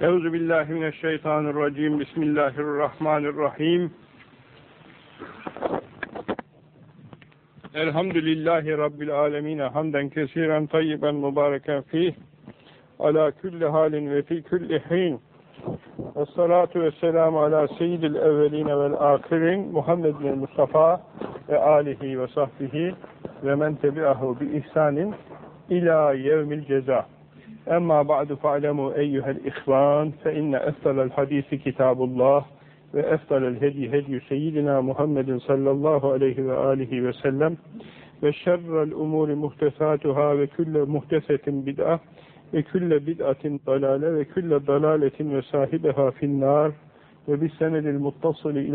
Euzu billahi mineşşeytanirracim. Bismillahirrahmanirrahim. Elhamdülillahi rabbil alamin. Hamden kesiren tayyiben mübareken fih. Ala kulli halin ve fi kulli hin. Esselatu vesselamu ala seyyidil evveline vel ahirin. Muhammedin Mustafa ve alihi ve sahbihi ve men tebi'ahu bi ihsanin ila yevmil ceza. Emma ba'du fa'lemu eyyuhel ihvan fe inne eftalel hadisi kitabullah ve eftalel hedi hedi seyyidina Muhammedin sallallahu aleyhi ve alihi ve sellem ve şerrel umuri muhtesatuhâ ve külle muhtesetin bid'ah ve külle bid'atin dalale ve külle dalaletin ve sahibeha finnâr ve bis senedil muttasili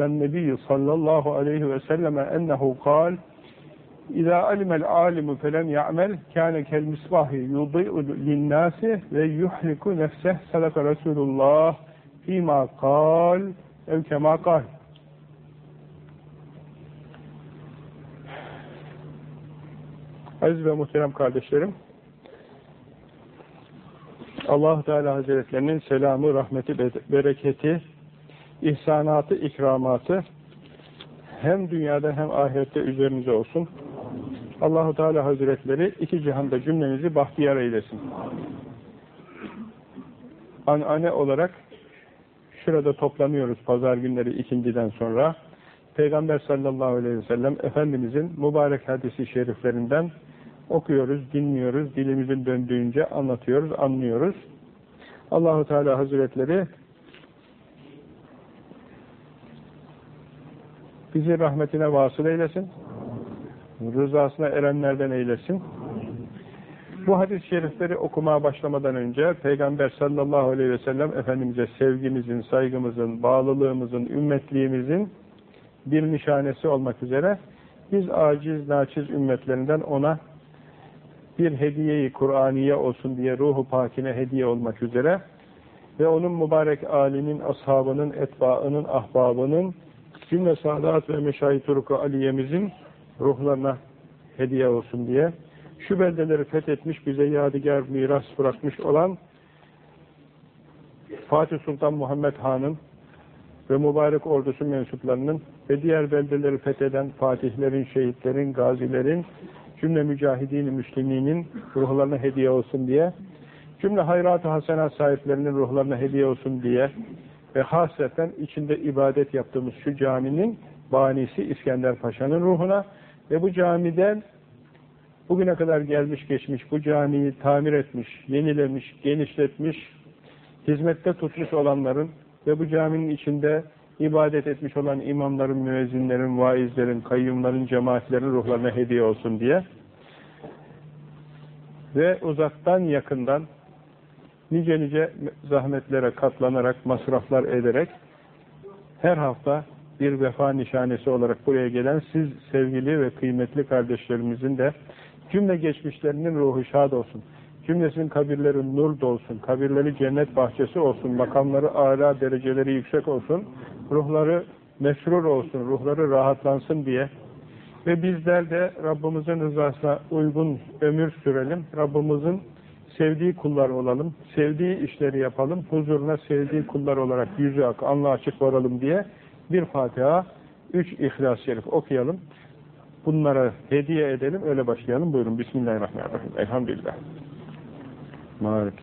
İzâ alimel alimu felem ya'mel kâne kel misbahi yudî'u linnâsi ve yuhriku nefseh sadaka Resulullah fîmâ kal ev kemâ Aziz ve muhterem kardeşlerim allah Teala Hazretlerinin selamı, rahmeti, bereketi, ihsanatı, ikramatı hem dünyada hem ahirette üzerinize olsun. Allahu Teala Hazretleri iki cihanda cümlemizi bahtiyar eylesin. Anane olarak şurada toplanıyoruz pazar günleri ikindiden sonra. Peygamber sallallahu aleyhi ve sellem Efendimizin mübarek hadisi şeriflerinden okuyoruz, dinliyoruz, dilimizin döndüğünce anlatıyoruz, anlıyoruz. Allahu Teala Hazretleri bizi rahmetine vasıl eylesin rızasına erenlerden eylesin. Bu hadis-i şerifleri okumaya başlamadan önce Peygamber sallallahu aleyhi ve sellem Efendimiz'e sevgimizin, saygımızın, bağlılığımızın, ümmetliğimizin bir nişanesi olmak üzere biz aciz, naçiz ümmetlerinden ona bir hediyeyi Kur'aniye olsun diye ruhu pakine hediye olmak üzere ve onun mübarek alinin, ashabının, etbaının, ahbabının cümle saadat ve meşayit turuku aliyemizin ruhlarına hediye olsun diye. Şu beldeleri fethetmiş, bize yadigar miras bırakmış olan Fatih Sultan Muhammed Han'ın ve mübarek ordusu mensuplarının ve diğer beldeleri fetheden fatihlerin, şehitlerin, gazilerin, cümle mücahidin müsliminin ruhlarına hediye olsun diye, cümle hayrat-ı hasenat sahiplerinin ruhlarına hediye olsun diye ve hasreten içinde ibadet yaptığımız şu caminin banisi İskender Paşa'nın ruhuna ve bu camiden bugüne kadar gelmiş geçmiş, bu camiyi tamir etmiş, yenilemiş, genişletmiş, hizmette tutmuş olanların ve bu caminin içinde ibadet etmiş olan imamların, müezzinlerin, vaizlerin, kayyumların, cemaatlerin ruhlarına hediye olsun diye ve uzaktan yakından nice nice zahmetlere katlanarak, masraflar ederek her hafta bir vefa nişanesi olarak buraya gelen siz sevgili ve kıymetli kardeşlerimizin de cümle geçmişlerinin ruhu şad olsun. Cümlesinin kabirleri nur dolsun, kabirleri cennet bahçesi olsun, makamları âlâ, dereceleri yüksek olsun, ruhları mesrur olsun, ruhları rahatlansın diye ve bizler de Rabbimizin rızasına uygun ömür sürelim, Rabbimizin sevdiği kullar olalım, sevdiği işleri yapalım, huzuruna sevdiği kullar olarak yüzü ak, anla açık varalım diye bir Fatiha, üç İhlas-ı Şerif okuyalım. Bunlara hediye edelim, öyle başlayalım. Buyurun. Bismillahirrahmanirrahim. Elhamdülillah. Mâlik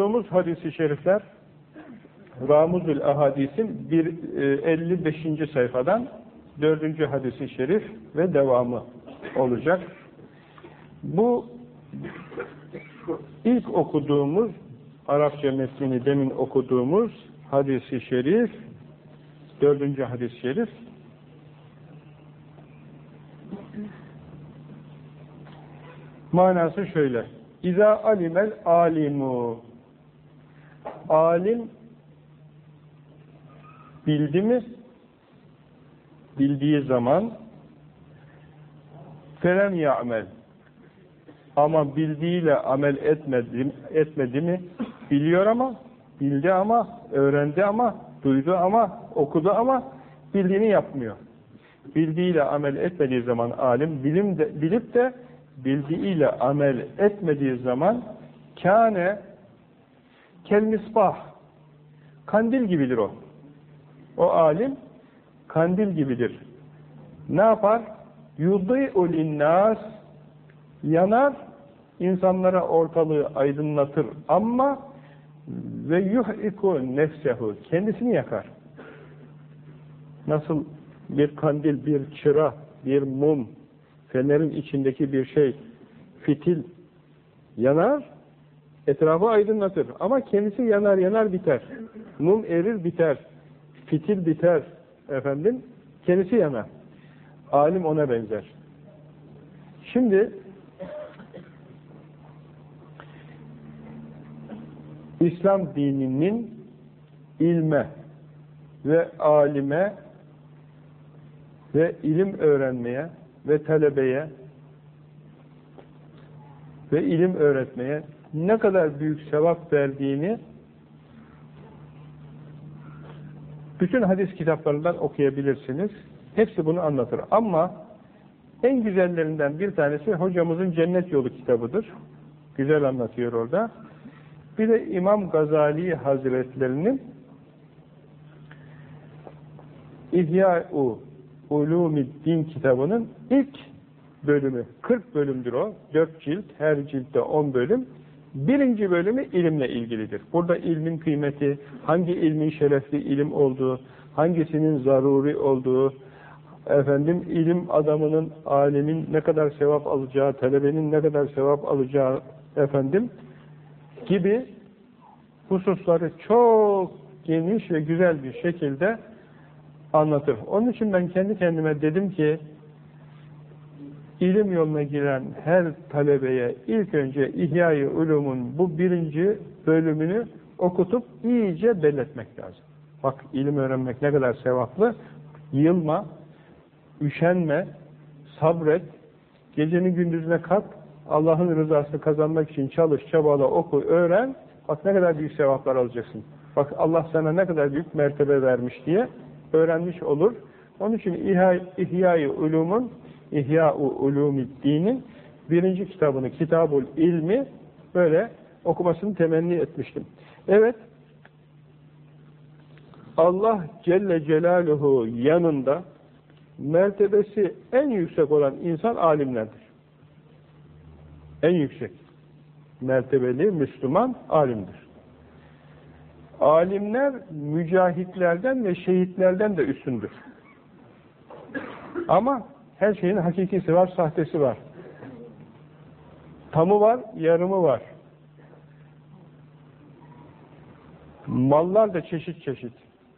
okuduğumuz hadisi şerifler Ramuzül Ahadis'in 55. E, sayfadan 4. hadisi şerif ve devamı olacak. Bu ilk okuduğumuz Arapça metnini demin okuduğumuz hadisi şerif dördüncü hadis-i şerif manası şöyle İza alimel alimu Alim bildi mi? Bildiği zaman felem ya'mel. Ama bildiğiyle amel etmedi, etmedi mi? Biliyor ama, bildi ama, öğrendi ama, duydu ama, okudu ama bildiğini yapmıyor. Bildiğiyle amel etmediği zaman alim, bilim de, bilip de bildiğiyle amel etmediği zaman kâne kel misbah kandil gibidir o. O alim kandil gibidir. Ne yapar? Yudî'u linnâs yanar, insanlara ortalığı aydınlatır ama ve yuh'iku nefsehu kendisini yakar. Nasıl bir kandil, bir çıra, bir mum, fenerin içindeki bir şey, fitil yanar, etrafı aydınlatır. Ama kendisi yanar yanar biter. Mum erir biter. Fitil biter. Efendim, kendisi yanar. Alim ona benzer. Şimdi İslam dininin ilme ve alime ve ilim öğrenmeye ve talebeye ve ilim öğretmeye ne kadar büyük sevap verdiğini bütün hadis kitaplarından okuyabilirsiniz. Hepsi bunu anlatır. Ama en güzellerinden bir tanesi hocamızın Cennet Yolu kitabıdır. Güzel anlatıyor orada. Bir de İmam Gazali Hazretlerinin İhya-u Ulumiddin kitabının ilk bölümü, 40 bölümdür o, 4 cilt, her ciltte 10 bölüm. Birinci bölümü ilimle ilgilidir. Burada ilmin kıymeti, hangi ilmin şerefli ilim olduğu, hangisinin zaruri olduğu, efendim ilim adamının, alemin ne kadar sevap alacağı, talebenin ne kadar sevap alacağı efendim gibi hususları çok geniş ve güzel bir şekilde anlatır. Onun için ben kendi kendime dedim ki ilim yoluna giren her talebeye ilk önce İhya-i Ulum'un bu birinci bölümünü okutup iyice belletmek lazım. Bak ilim öğrenmek ne kadar sevaplı. Yılma, üşenme, sabret, gecenin gündüzüne kat, Allah'ın rızasını kazanmak için çalış, çabala, oku, öğren, bak ne kadar büyük sevaplar alacaksın. Bak Allah sana ne kadar büyük mertebe vermiş diye öğrenmiş olur. Onun için İhya-i Ulum'un İhya-u Ulumiddin'in birinci kitabını, Kitabul İlmi böyle okumasını temenni etmiştim. Evet, Allah Celle Celaluhu yanında mertebesi en yüksek olan insan alimlerdir. En yüksek mertebeli Müslüman alimdir. Alimler mücahitlerden ve şehitlerden de üstündür. Ama her şeyin hakikisi var, sahtesi var. Tamı var, yarımı var. Mallar da çeşit çeşit.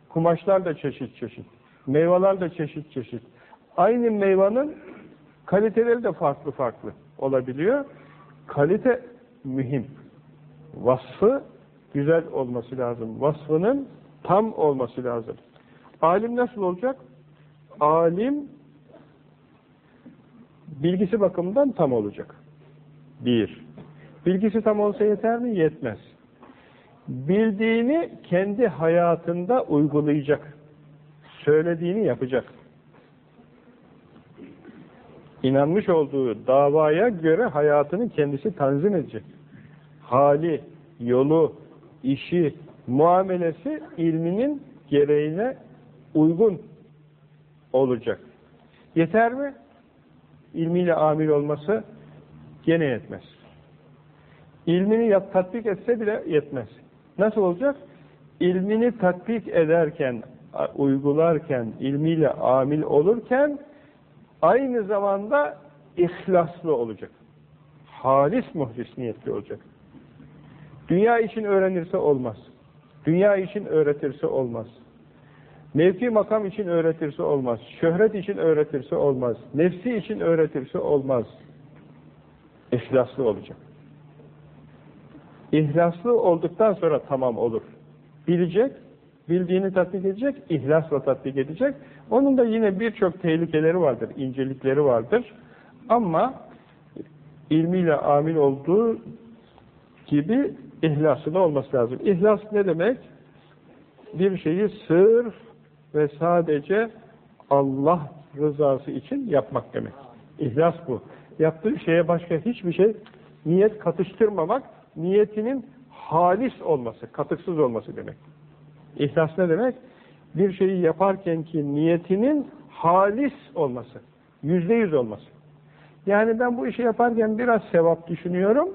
Kumaşlar da çeşit çeşit. Meyveler de çeşit çeşit. Aynı meyvanın kaliteleri de farklı farklı olabiliyor. Kalite mühim. Vasfı güzel olması lazım. Vasfının tam olması lazım. Alim nasıl olacak? Alim bilgisi bakımından tam olacak. Bir. Bilgisi tam olsa yeter mi? Yetmez. Bildiğini kendi hayatında uygulayacak. Söylediğini yapacak. İnanmış olduğu davaya göre hayatını kendisi tanzim edecek. Hali, yolu, işi, muamelesi ilminin gereğine uygun olacak. Yeter mi? İlmiyle amil olması gene yetmez. İlmini yap, tatbik etse bile yetmez. Nasıl olacak? İlmini tatbik ederken, uygularken, ilmiyle amil olurken aynı zamanda ihlaslı olacak. Halis muhlis niyetli olacak. Dünya için öğrenirse olmaz. Dünya için öğretirse olmaz. Mevki makam için öğretirse olmaz. Şöhret için öğretirse olmaz. Nefsi için öğretirse olmaz. İhlaslı olacak. İhlaslı olduktan sonra tamam olur. Bilecek, bildiğini tatbik edecek, ihlasla tatbik edecek. Onun da yine birçok tehlikeleri vardır, incelikleri vardır. Ama ilmiyle amil olduğu gibi ihlası da olması lazım. İhlas ne demek? Bir şeyi sırf ve sadece Allah rızası için yapmak demek. İhlas bu. Yaptığı şeye başka hiçbir şey niyet katıştırmamak, niyetinin halis olması, katıksız olması demek. İhlas ne demek? Bir şeyi yaparken ki niyetinin halis olması, yüzde yüz olması. Yani ben bu işi yaparken biraz sevap düşünüyorum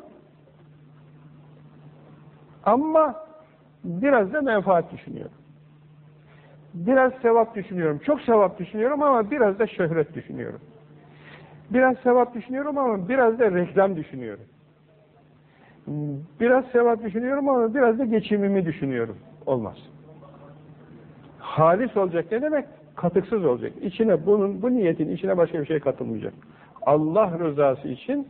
ama biraz da menfaat düşünüyorum. Biraz sevap düşünüyorum, çok sevap düşünüyorum ama biraz da şöhret düşünüyorum. Biraz sevap düşünüyorum ama biraz da reklam düşünüyorum. Biraz sevap düşünüyorum ama biraz da geçimimi düşünüyorum. Olmaz. Halis olacak ne demek? Katıksız olacak. İçine bunun, bu niyetin içine başka bir şey katılmayacak. Allah rızası için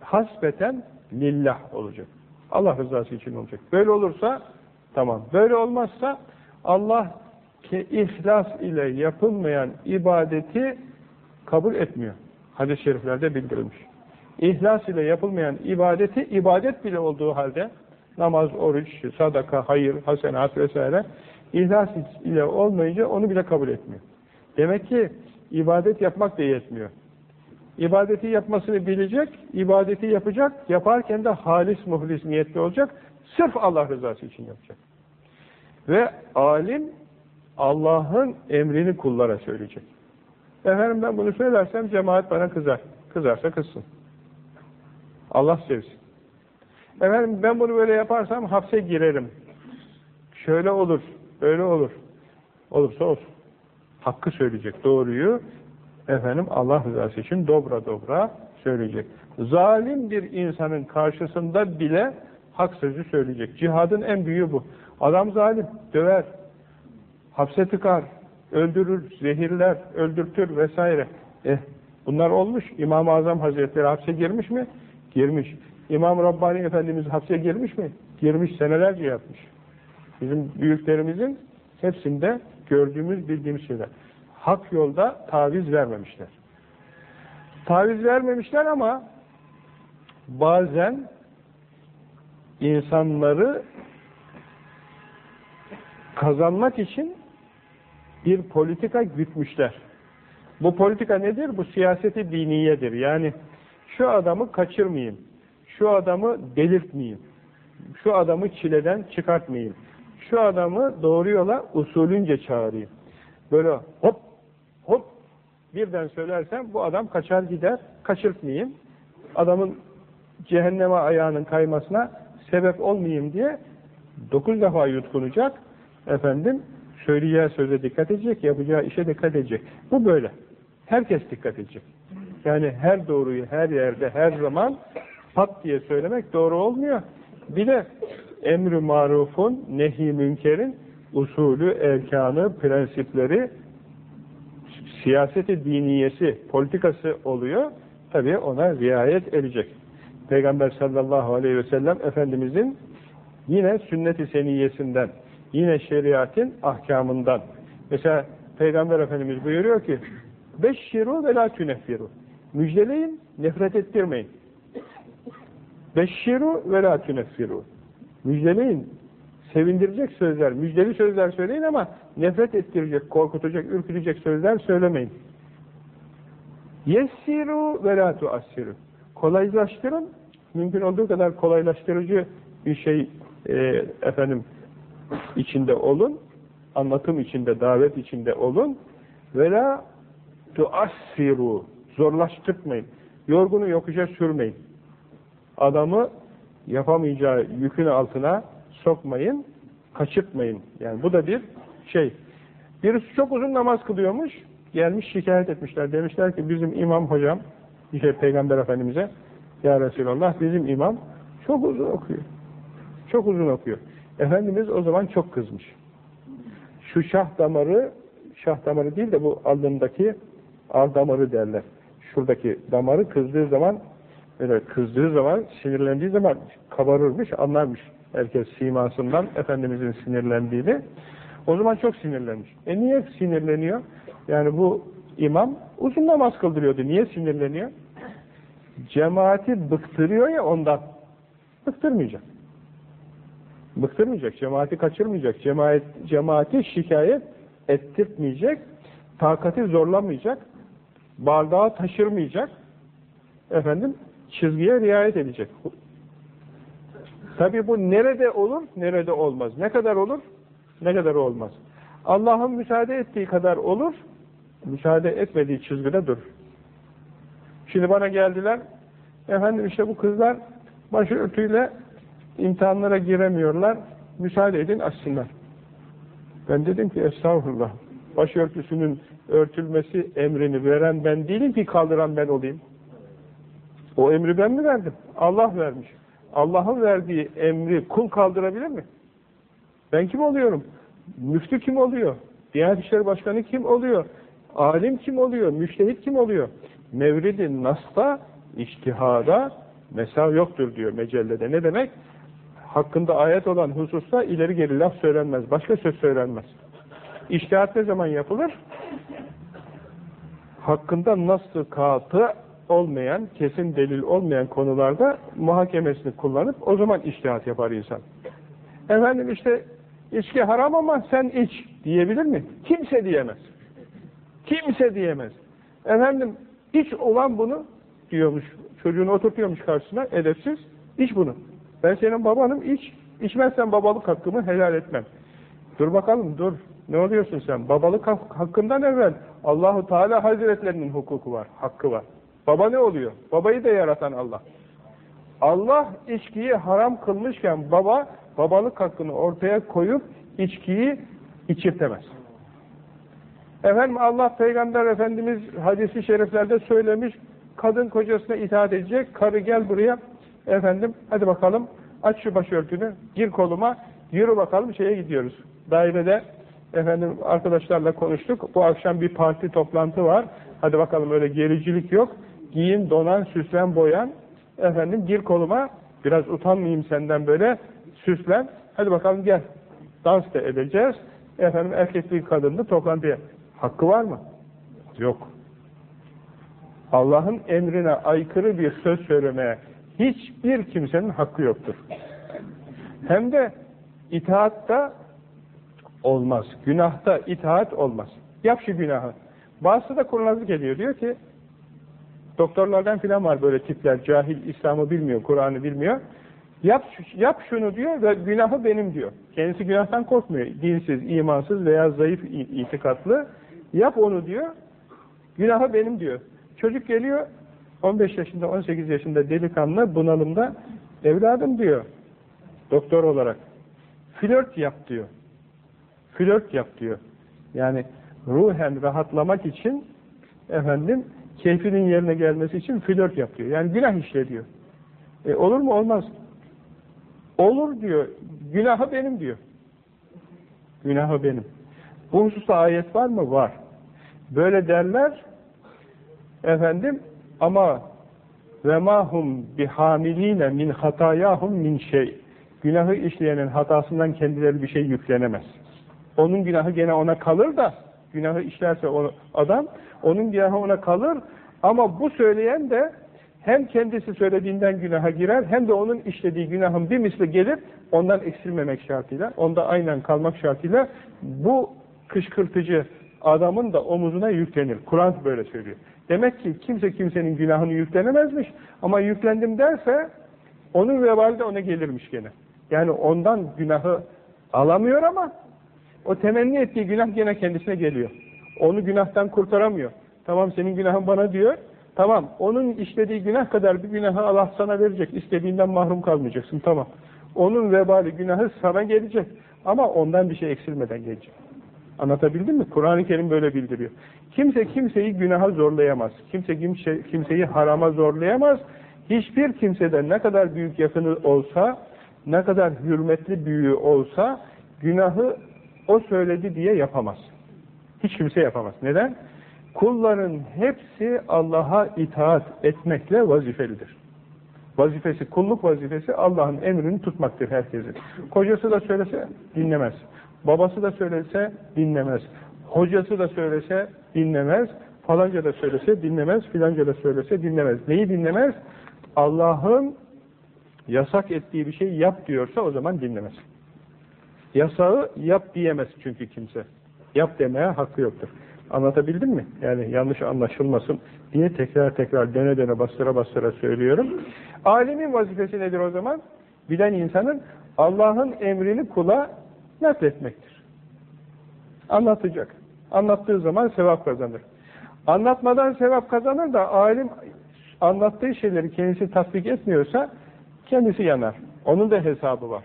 hasbeten lillah olacak. Allah rızası için olacak. Böyle olursa tamam. Böyle olmazsa Allah ki ihlas ile yapılmayan ibadeti kabul etmiyor. Hadis-i şeriflerde bildirilmiş. İhlas ile yapılmayan ibadeti ibadet bile olduğu halde namaz, oruç, sadaka, hayır, hasenat vesaire ihlas ile olmayınca onu bile kabul etmiyor. Demek ki ibadet yapmak da yetmiyor. İbadeti yapmasını bilecek, ibadeti yapacak, yaparken de halis muhlis niyetli olacak, sırf Allah rızası için yapacak. Ve alim Allah'ın emrini kullara söyleyecek. Efendim ben bunu söylersem cemaat bana kızar. Kızarsa kızsın. Allah sevsin. Efendim ben bunu böyle yaparsam hapse girerim. Şöyle olur, böyle olur. Olursa olsun. Hakkı söyleyecek, doğruyu efendim Allah rızası için dobra dobra söyleyecek. Zalim bir insanın karşısında bile hak sözü söyleyecek. Cihadın en büyüğü bu. Adam zalim, döver, hapse tıkar, öldürür, zehirler, öldürtür vesaire. Eh, bunlar olmuş. İmam-ı Azam Hazretleri hapse girmiş mi? Girmiş. İmam Rabbani Efendimiz hapse girmiş mi? Girmiş, senelerce yatmış. Bizim büyüklerimizin hepsinde gördüğümüz, bildiğimiz şeyler. Hak yolda taviz vermemişler. Taviz vermemişler ama bazen insanları kazanmak için bir politika gütmüşler. Bu politika nedir? Bu siyaseti diniyedir. Yani şu adamı kaçırmayayım, şu adamı delirtmeyeyim, şu adamı çileden çıkartmayayım, şu adamı doğru yola usulünce çağırayım. Böyle hop hop birden söylersem bu adam kaçar gider, kaçırtmayayım. Adamın cehenneme ayağının kaymasına sebep olmayayım diye dokuz defa yutkunacak efendim söyleyeceği söze dikkat edecek, yapacağı işe dikkat edecek. Bu böyle. Herkes dikkat edecek. Yani her doğruyu her yerde, her zaman pat diye söylemek doğru olmuyor. Bir de emri marufun, nehi münkerin usulü, erkanı, prensipleri, siyaseti diniyesi, politikası oluyor. Tabi ona riayet edecek. Peygamber sallallahu aleyhi ve sellem Efendimizin yine sünnet-i seniyesinden Yine şeriatın ahkamından. Mesela Peygamber Efendimiz buyuruyor ki Beşşiru ve la tüneffiru. Müjdeleyin, nefret ettirmeyin. Beşşiru ve la tüneffiru. Müjdeleyin, sevindirecek sözler, müjdeli sözler söyleyin ama nefret ettirecek, korkutacak, ürkütecek sözler söylemeyin. Yessiru ve la tuassiru. Kolaylaştırın, mümkün olduğu kadar kolaylaştırıcı bir şey e, efendim içinde olun, anlatım içinde, davet içinde olun ve la tuassiru zorlaştırmayın. Yorgunu yokuşa sürmeyin. Adamı yapamayacağı yükün altına sokmayın, kaçırtmayın. Yani bu da bir şey. Birisi çok uzun namaz kılıyormuş, gelmiş şikayet etmişler. Demişler ki bizim imam hocam, işte Peygamber Efendimiz'e, Ya Resulallah bizim imam çok uzun okuyor. Çok uzun okuyor. Efendimiz o zaman çok kızmış. Şu şah damarı, şah damarı değil de bu alnındaki ar damarı derler. Şuradaki damarı kızdığı zaman Böyle kızdığı zaman, sinirlendiği zaman kabarırmış, anlarmış herkes simasından Efendimizin sinirlendiğini. O zaman çok sinirlenmiş. E niye sinirleniyor? Yani bu imam uzun namaz kıldırıyordu. Niye sinirleniyor? Cemaati bıktırıyor ya ondan. Bıktırmayacak. Bıktırmayacak, cemaati kaçırmayacak, cemaat, cemaati şikayet ettirtmeyecek, takati zorlamayacak, bardağı taşırmayacak, efendim çizgiye riayet edecek. Tabi bu nerede olur, nerede olmaz. Ne kadar olur, ne kadar olmaz. Allah'ın müsaade ettiği kadar olur, müsaade etmediği çizgide dur. Şimdi bana geldiler, efendim işte bu kızlar başörtüyle imtihanlara giremiyorlar, müsaade edin açsınlar. Ben dedim ki estağfurullah, başörtüsünün örtülmesi emrini veren ben değilim ki kaldıran ben olayım. O emri ben mi verdim? Allah vermiş. Allah'ın verdiği emri kul kaldırabilir mi? Ben kim oluyorum? Müftü kim oluyor? Diyanet İşleri Başkanı kim oluyor? Alim kim oluyor? Müştehit kim oluyor? Mevridi Nas'ta, iştihada mesav yoktur diyor mecellede. Ne demek? Hakkında ayet olan hususta ileri geri laf söylenmez. Başka söz söylenmez. İştihat ne zaman yapılır? Hakkında nasıl katı olmayan, kesin delil olmayan konularda muhakemesini kullanıp o zaman iştihat yapar insan. Efendim işte içki haram ama sen iç diyebilir mi? Kimse diyemez. Kimse diyemez. Efendim iç olan bunu diyormuş. Çocuğunu oturtuyormuş karşısına edepsiz. İç bunu. Ben senin babanım iç. İçmezsen babalık hakkımı helal etmem. Dur bakalım dur. Ne oluyorsun sen? Babalık hakkından evvel Allahu Teala Hazretlerinin hukuku var, hakkı var. Baba ne oluyor? Babayı da yaratan Allah. Allah içkiyi haram kılmışken baba babalık hakkını ortaya koyup içkiyi içirtemez. Efendim Allah Peygamber Efendimiz hadisi şeriflerde söylemiş kadın kocasına itaat edecek karı gel buraya efendim hadi bakalım aç şu başörtünü gir koluma yürü bakalım şeye gidiyoruz. Dairede efendim arkadaşlarla konuştuk bu akşam bir parti toplantı var hadi bakalım öyle gericilik yok giyin, donan, süslen, boyan, efendim gir koluma, biraz utanmayayım senden böyle, süslen, hadi bakalım gel, dans da edeceğiz, efendim erkekli kadınlı toplantıya. Hakkı var mı? Yok. Allah'ın emrine aykırı bir söz söylemeye hiçbir kimsenin hakkı yoktur. Hem de itaatta olmaz. Günahta itaat olmaz. Yap şu günahı. Bazısı da kurnazlık ediyor. Diyor ki Doktorlardan filan var böyle tipler, cahil, İslam'ı bilmiyor, Kur'an'ı bilmiyor. Yap, yap şunu diyor ve günahı benim diyor. Kendisi günahtan korkmuyor. Dinsiz, imansız veya zayıf itikatlı. Yap onu diyor. Günahı benim diyor. Çocuk geliyor 15 yaşında, 18 yaşında delikanlı bunalımda evladım diyor. Doktor olarak. Flört yap diyor. Flört yap diyor. Yani ruhen rahatlamak için efendim keyfinin yerine gelmesi için flört yapıyor. Yani günah işlediyor. E, olur mu? Olmaz. Olur diyor. Günahı benim diyor. Günahı benim. Bu hususta ayet var mı? Var. Böyle derler efendim ama ve mahum bihamiline min hatayahum min şey. Günahı işleyenin hatasından kendileri bir şey yüklenemez. Onun günahı gene ona kalır da günahı işlerse o adam onun günahı ona kalır ama bu söyleyen de hem kendisi söylediğinden günaha girer hem de onun işlediği günahın bir misli gelir ondan eksilmemek şartıyla, onda aynen kalmak şartıyla bu kışkırtıcı adamın da omuzuna yüklenir. Kur'an böyle söylüyor. Demek ki kimse kimsenin günahını yüklenemezmiş ama yüklendim derse onun vebali de ona gelirmiş gene. Yani ondan günahı alamıyor ama o temenni ettiği günah gene kendisine geliyor. Onu günahtan kurtaramıyor. Tamam senin günahın bana diyor. Tamam onun işlediği günah kadar bir günahı Allah sana verecek. İstediğinden mahrum kalmayacaksın. Tamam. Onun vebali günahı sana gelecek. Ama ondan bir şey eksilmeden gelecek. Anlatabildim mi? Kur'an-ı Kerim böyle bildiriyor. Kimse kimseyi günaha zorlayamaz. Kimse kimse, kimseyi harama zorlayamaz. Hiçbir kimseden ne kadar büyük yakını olsa, ne kadar hürmetli büyüğü olsa, günahı o söyledi diye yapamaz. Hiç kimse yapamaz. Neden? Kulların hepsi Allah'a itaat etmekle vazifelidir. Vazifesi, kulluk vazifesi Allah'ın emrini tutmaktır herkesin. Kocası da söylese dinlemez. Babası da söylese dinlemez. Hocası da söylese dinlemez. Falanca da söylese dinlemez. Filanca da söylese dinlemez. Neyi dinlemez? Allah'ın yasak ettiği bir şey yap diyorsa o zaman dinlemez. Yasağı yap diyemez çünkü kimse. Yap demeye hakkı yoktur. Anlatabildim mi? Yani yanlış anlaşılmasın diye tekrar tekrar döne döne bastıra bastıra söylüyorum. Alimin vazifesi nedir o zaman? Bilen insanın Allah'ın emrini kula nakletmektir. Anlatacak. Anlattığı zaman sevap kazanır. Anlatmadan sevap kazanır da alim anlattığı şeyleri kendisi tatbik etmiyorsa kendisi yanar. Onun da hesabı var.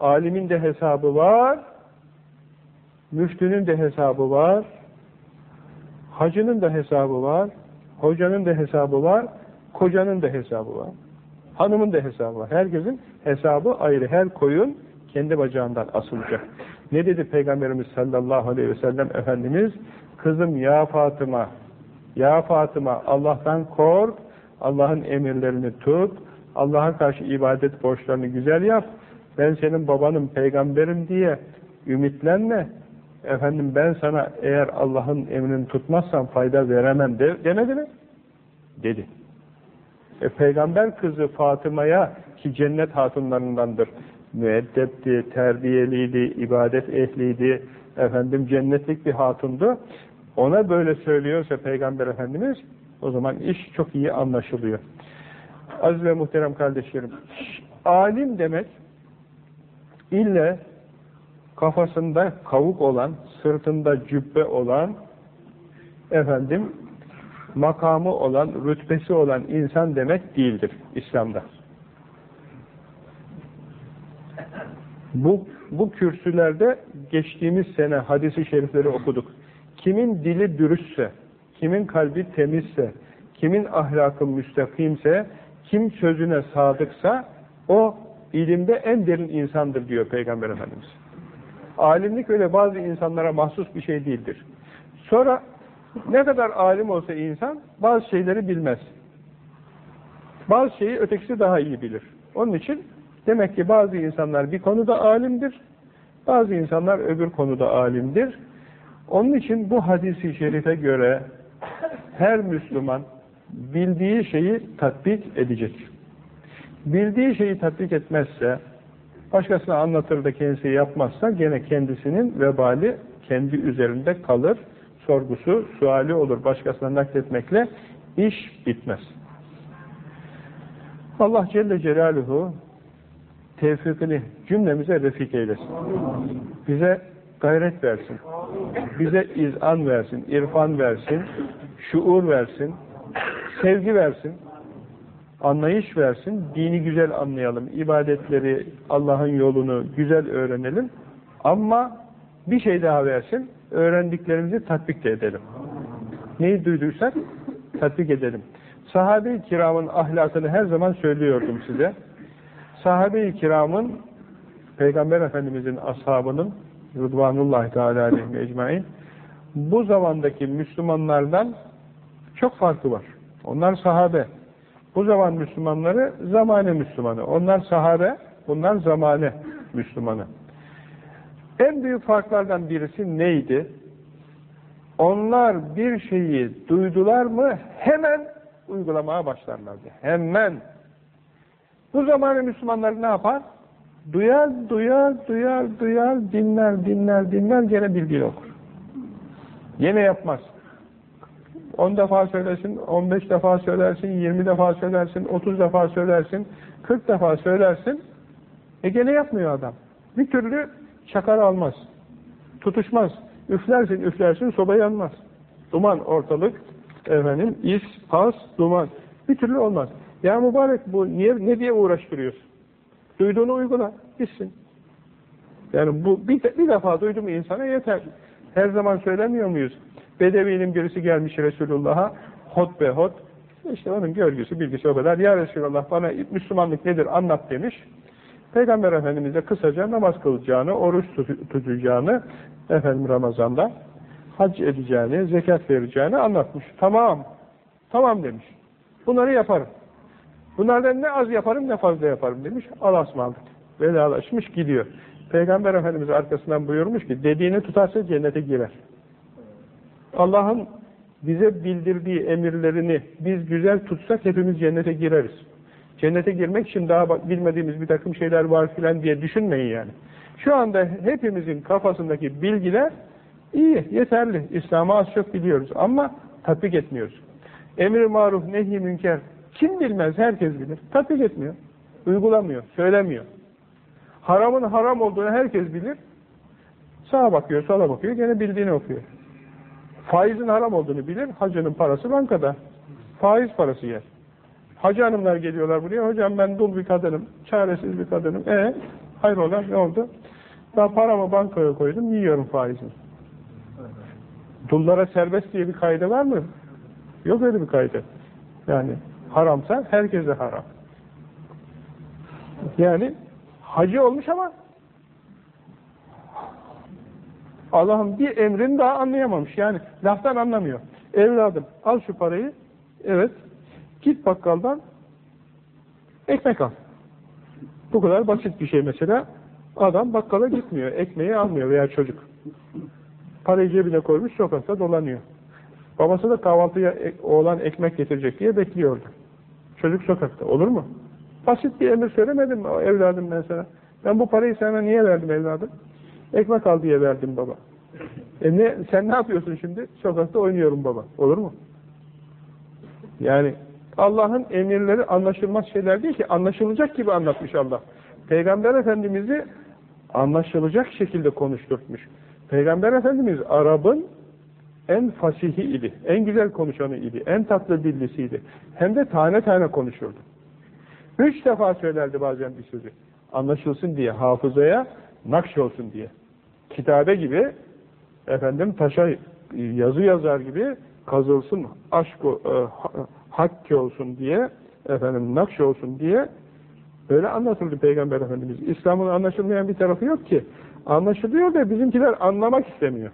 Alimin de hesabı var. Müftünün de hesabı var. Hacının da hesabı var. Hocanın da hesabı var. Kocanın da hesabı var. Hanımın da hesabı var. Herkesin hesabı ayrı. Her koyun kendi bacağından asılacak. Ne dedi Peygamberimiz sallallahu aleyhi ve sellem Efendimiz? Kızım ya Fatıma, ya Fatıma Allah'tan kork, Allah'ın emirlerini tut, Allah'a karşı ibadet borçlarını güzel yap, ben senin babanım, peygamberim diye ümitlenme, efendim ben sana eğer Allah'ın emrini tutmazsam fayda veremem de, demedi mi? Dedi. E, peygamber kızı Fatıma'ya ki cennet hatunlarındandır. Müeddepti, terbiyeliydi, ibadet ehliydi, efendim cennetlik bir hatundu. Ona böyle söylüyorsa Peygamber Efendimiz o zaman iş çok iyi anlaşılıyor. Aziz ve muhterem kardeşlerim, alim demek ille kafasında kavuk olan, sırtında cübbe olan, efendim makamı olan, rütbesi olan insan demek değildir İslam'da. Bu, bu kürsülerde geçtiğimiz sene hadisi şerifleri okuduk. Kimin dili dürüstse, kimin kalbi temizse, kimin ahlakı müstakimse, kim sözüne sadıksa, o ilimde en derin insandır diyor Peygamber Efendimiz. Alimlik öyle bazı insanlara mahsus bir şey değildir. Sonra ne kadar alim olsa insan bazı şeyleri bilmez. Bazı şeyi ötekisi daha iyi bilir. Onun için demek ki bazı insanlar bir konuda alimdir, bazı insanlar öbür konuda alimdir. Onun için bu hadisi şerife göre her Müslüman bildiği şeyi tatbik edecek. Bildiği şeyi tatbik etmezse, başkasına anlatır da kendisi yapmazsa gene kendisinin vebali kendi üzerinde kalır. Sorgusu, suali olur. Başkasına nakletmekle iş bitmez. Allah Celle Celaluhu tevfikini cümlemize refik eylesin. Bize gayret versin. Bize izan versin, irfan versin, şuur versin, sevgi versin, anlayış versin, dini güzel anlayalım, ibadetleri, Allah'ın yolunu güzel öğrenelim. Ama bir şey daha versin, öğrendiklerimizi tatbik de edelim. Neyi duyduysak tatbik edelim. Sahabe-i kiramın ahlakını her zaman söylüyordum size. Sahabe-i kiramın Peygamber Efendimizin ashabının Rıdvanullahi Teala aleyhi bu zamandaki Müslümanlardan çok farkı var. Onlar sahabe. Bu zaman Müslümanları zamane Müslümanı. Onlar sahabe, bunlar zamane Müslümanı. En büyük farklardan birisi neydi? Onlar bir şeyi duydular mı hemen uygulamaya başlarlardı. Hemen. Bu zamanı Müslümanlar ne yapar? Duyar, duyar, duyar, duyar, dinler, dinler, dinler, gene bilgi okur. Yine yapmaz. 10 defa söylersin, 15 defa söylersin, 20 defa söylersin, 30 defa söylersin, 40 defa söylersin. E gene yapmıyor adam. Bir türlü çakar almaz. Tutuşmaz. Üflersin, üflersin, soba yanmaz. Duman ortalık, efendim, is, pas, duman. Bir türlü olmaz. Ya mübarek bu niye, ne diye uğraştırıyorsun? Duyduğunu uygula, gitsin. Yani bu bir, bir defa duydum insana yeter. Her zaman söylemiyor muyuz? Bedevinin birisi gelmiş Resulullah'a, hot be hot, işte onun görgüsü, bilgisi o kadar. Ya Resulullah bana Müslümanlık nedir anlat demiş. Peygamber Efendimiz de kısaca namaz kılacağını, oruç tutacağını, efendim Ramazan'da hac edeceğini, zekat vereceğini anlatmış. Tamam, tamam demiş. Bunları yaparım. Bunlardan ne az yaparım ne fazla yaparım demiş. Allah'a ısmarladık. Vedalaşmış gidiyor. Peygamber Efendimiz arkasından buyurmuş ki dediğini tutarsa cennete girer. Allah'ın bize bildirdiği emirlerini biz güzel tutsak hepimiz cennete gireriz. Cennete girmek için daha bilmediğimiz bir takım şeyler var filan diye düşünmeyin yani. Şu anda hepimizin kafasındaki bilgiler iyi, yeterli. İslam'ı az çok biliyoruz ama tatbik etmiyoruz. Emir maruf, nehi münker kim bilmez? Herkes bilir. Tatbik etmiyor. Uygulamıyor, söylemiyor. Haramın haram olduğunu herkes bilir. Sağa bakıyor, sola bakıyor, gene bildiğini okuyor. Faizin haram olduğunu bilir, hacının parası bankada. Faiz parası yer. Hacı hanımlar geliyorlar buraya, hocam ben dul bir kadınım, çaresiz bir kadınım. E hayrola ne oldu? Ben paramı bankaya koydum, yiyorum faizini. Dullara serbest diye bir kaydı var mı? Yok öyle bir kaydı. Yani haramsa herkese haram. Yani hacı olmuş ama Allah'ın bir emrini daha anlayamamış. Yani laftan anlamıyor. Evladım al şu parayı. Evet. Git bakkaldan ekmek al. Bu kadar basit bir şey mesela. Adam bakkala gitmiyor. Ekmeği almıyor veya çocuk. Parayı cebine koymuş sokakta dolanıyor. Babası da kahvaltıya oğlan ekmek getirecek diye bekliyordu. Çocuk sokakta. Olur mu? Basit bir emir söylemedim mi evladım ben sana? Ben bu parayı sana niye verdim evladım? Ekmek al diye verdim baba. E ne, sen ne yapıyorsun şimdi? Sokakta oynuyorum baba. Olur mu? Yani Allah'ın emirleri anlaşılmaz şeyler değil ki anlaşılacak gibi anlatmış Allah. Peygamber Efendimiz'i anlaşılacak şekilde konuşturmuş. Peygamber Efendimiz Arap'ın en fasihi idi, en güzel konuşanı idi, en tatlı dillisiydi. Hem de tane tane konuşurdu. Üç defa söylerdi bazen bir sözü. Anlaşılsın diye, hafızaya nakş olsun diye. Kitabe gibi, efendim taşa yazı yazar gibi kazılsın, aşk e, hakkı olsun diye, efendim nakş olsun diye böyle anlatıldı Peygamber Efendimiz. İslam'ın anlaşılmayan bir tarafı yok ki. Anlaşılıyor da bizimkiler anlamak istemiyor.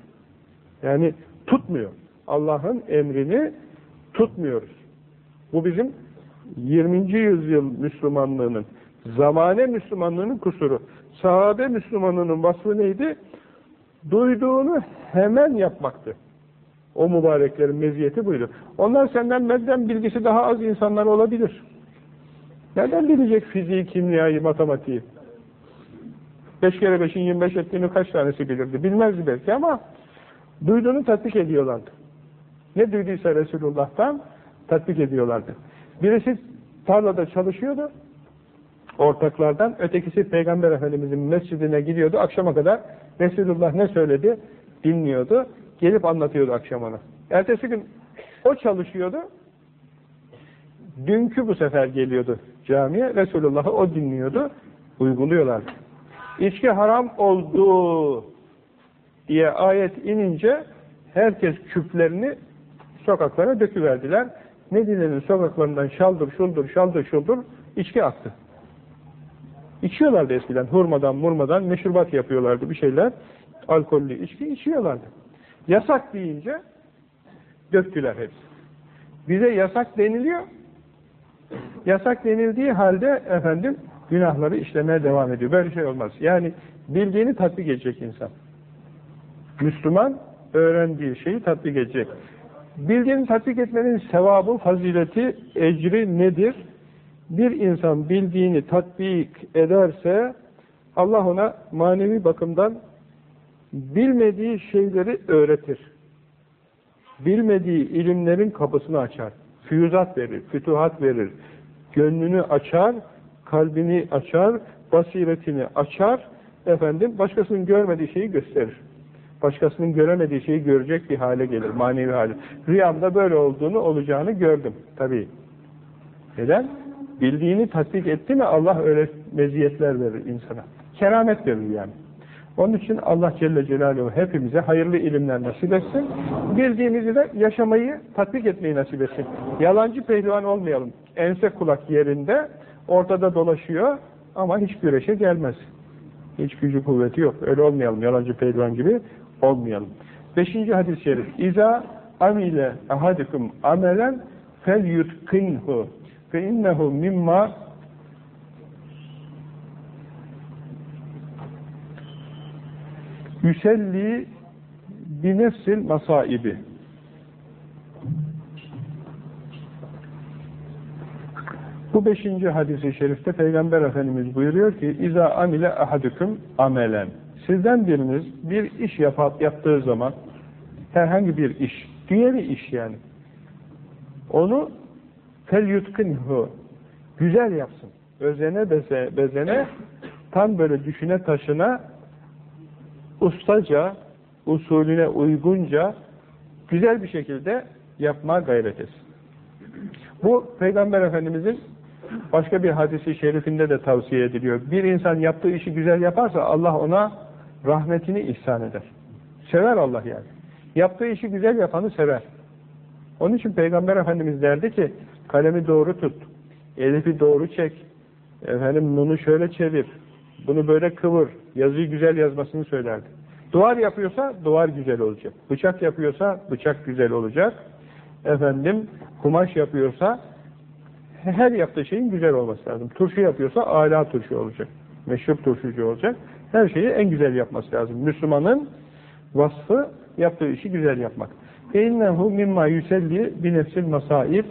Yani tutmuyor. Allah'ın emrini tutmuyoruz. Bu bizim 20. yüzyıl Müslümanlığının, zamane Müslümanlığının kusuru. Sahabe Müslümanlığının vasfı neydi? Duyduğunu hemen yapmaktı. O mübareklerin meziyeti buydu. Onlar senden medden bilgisi daha az insanlar olabilir. Nereden bilecek fiziği, kimyayı, matematiği? Beş kere beşin yirmi beş ettiğini kaç tanesi bilirdi? Bilmezdi belki ama duyduğunu tatbik ediyorlardı. Ne duyduysa Resulullah'tan tatbik ediyorlardı. Birisi tarlada çalışıyordu, ortaklardan, ötekisi Peygamber Efendimiz'in mescidine gidiyordu, akşama kadar Resulullah ne söyledi dinliyordu, gelip anlatıyordu akşam. Ertesi gün o çalışıyordu, dünkü bu sefer geliyordu camiye, Resulullah'ı o dinliyordu, uyguluyorlardı. İçki haram oldu diye ayet inince herkes küplerini sokaklara döküverdiler. Medine'nin sokaklarından şaldır şuldur şaldır şuldur içki aktı. İçiyorlardı eskiden. Hurmadan murmadan meşrubat yapıyorlardı bir şeyler. Alkollü içki içiyorlardı. Yasak deyince döktüler hepsi. Bize yasak deniliyor. Yasak denildiği halde efendim günahları işlemeye devam ediyor. Böyle şey olmaz. Yani bildiğini tatbik edecek insan. Müslüman öğrendiği şeyi tatbik edecek. Bildiğini tatbik etmenin sevabı, fazileti, ecri nedir? Bir insan bildiğini tatbik ederse Allah ona manevi bakımdan bilmediği şeyleri öğretir. Bilmediği ilimlerin kapısını açar. Füyüzat verir, fütuhat verir. Gönlünü açar, kalbini açar, basiretini açar, efendim başkasının görmediği şeyi gösterir. Başkasının göremediği şeyi görecek bir hale gelir, manevi hale. Rüyamda böyle olduğunu, olacağını gördüm. Tabii. Neden? Bildiğini tatbik etti mi Allah öyle meziyetler verir insana. Keramet verir yani. Onun için Allah Celle Celaluhu hepimize hayırlı ilimler nasip etsin. Bildiğimizi de yaşamayı, tatbik etmeyi nasip etsin. Yalancı pehlivan olmayalım. Ense kulak yerinde, ortada dolaşıyor ama hiç güreşe gelmez. Hiç gücü kuvveti yok. Öyle olmayalım. Yalancı pehlivan gibi olmayalım. Beşinci hadis-i şerif. İza amile ahadikum amelen fel yutkinhu. Fe innehu mimma yüselli bi nefsil masaibi. Bu beşinci hadisi şerifte Peygamber Efendimiz buyuruyor ki İza amile ahadüküm amelen Sizden biriniz bir iş yap yaptığı zaman herhangi bir iş, diğeri iş yani onu fel yutkinhu güzel yapsın. Özene beze, bezene tam böyle düşüne taşına ustaca, usulüne uygunca güzel bir şekilde yapmaya gayret etsin. Bu Peygamber Efendimizin başka bir hadisi şerifinde de tavsiye ediliyor. Bir insan yaptığı işi güzel yaparsa Allah ona rahmetini ihsan eder. Sever Allah yani. Yaptığı işi güzel yapanı sever. Onun için Peygamber Efendimiz derdi ki kalemi doğru tut, elifi doğru çek, efendim bunu şöyle çevir, bunu böyle kıvır, yazıyı güzel yazmasını söylerdi. Duvar yapıyorsa duvar güzel olacak. Bıçak yapıyorsa bıçak güzel olacak. Efendim kumaş yapıyorsa her yaptığı şeyin güzel olması lazım. Turşu yapıyorsa âlâ turşu olacak. Meşhur turşucu olacak. Her şeyi en güzel yapması lazım. Müslümanın vasfı yaptığı işi güzel yapmak. اِنَّهُ مِمَّا يُسَلِّ بِنَفْسِ الْمَسَائِبِ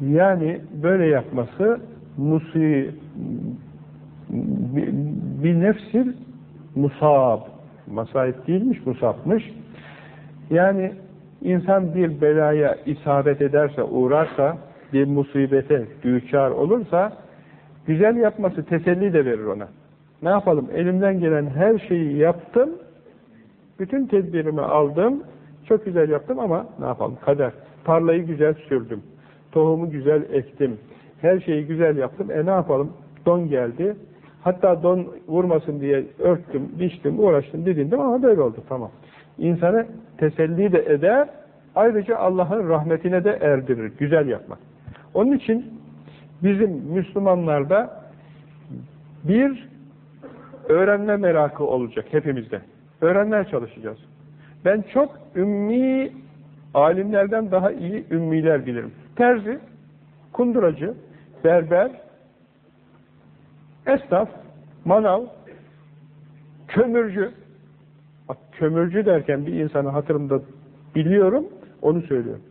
Yani böyle yapması musi bir nefsil musab masaib değilmiş musabmış yani insan bir belaya isabet ederse uğrarsa bir musibete düçar olursa güzel yapması teselli de verir ona ne yapalım? Elimden gelen her şeyi yaptım. Bütün tedbirimi aldım. Çok güzel yaptım ama ne yapalım? Kader. Tarlayı güzel sürdüm. Tohumu güzel ektim. Her şeyi güzel yaptım. E ne yapalım? Don geldi. Hatta don vurmasın diye örttüm biçtim uğraştım didindim ama böyle oldu. Tamam. İnsanı teselli de eder. Ayrıca Allah'ın rahmetine de erdirir. Güzel yapmak. Onun için bizim Müslümanlarda bir öğrenme merakı olacak hepimizde. Öğrenmeye çalışacağız. Ben çok ümmi alimlerden daha iyi ümmiler bilirim. Terzi, kunduracı, berber, esnaf, manav, kömürcü. Bak kömürcü derken bir insanı hatırımda biliyorum, onu söylüyorum.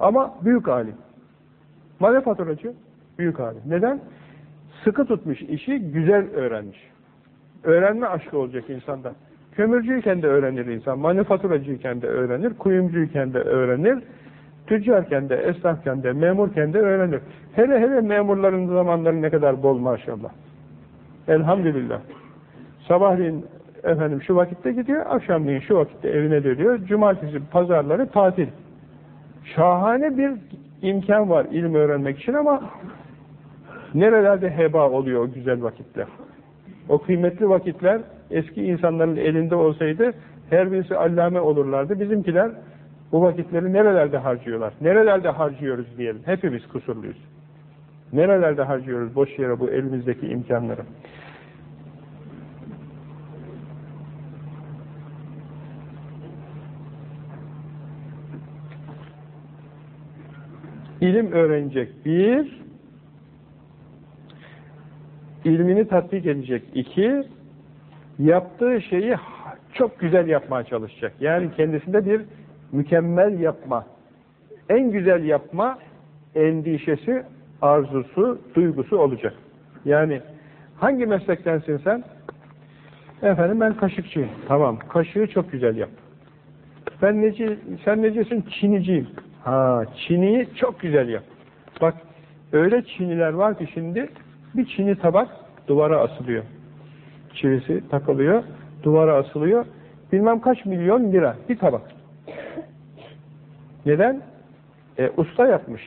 Ama büyük alim. Manifaturacı, büyük alim. Neden? Sıkı tutmuş işi, güzel öğrenmiş. Öğrenme aşkı olacak insanda. Kömürcüyken de öğrenir insan, manifaturacıyken de öğrenir, kuyumcuyken de öğrenir, tüccarken de, esnafken de, memurken de öğrenir. Hele hele memurların zamanları ne kadar bol maşallah. Elhamdülillah. Sabahleyin efendim şu vakitte gidiyor, akşamleyin şu vakitte evine dönüyor. Cumartesi, pazarları tatil. Şahane bir imkan var ilim öğrenmek için ama nerelerde heba oluyor o güzel vakitler. O kıymetli vakitler eski insanların elinde olsaydı her birisi allame olurlardı. Bizimkiler bu vakitleri nerelerde harcıyorlar? Nerelerde harcıyoruz diyelim. Hepimiz kusurluyuz. Nerelerde harcıyoruz boş yere bu elimizdeki imkanları? İlim öğrenecek bir, ilmini tatbik edecek iki, yaptığı şeyi çok güzel yapmaya çalışacak. Yani kendisinde bir mükemmel yapma, en güzel yapma endişesi, arzusu, duygusu olacak. Yani hangi meslektensin sen? Efendim ben kaşıkçıyım. Tamam, kaşığı çok güzel yap. Ben neci, sen necesin? Çiniciyim. Ha, çiniyi çok güzel yap. Bak, öyle çiniler var ki şimdi bir çini tabak duvara asılıyor. Çivisi takılıyor, duvara asılıyor. Bilmem kaç milyon lira bir tabak. Neden? E, usta yapmış.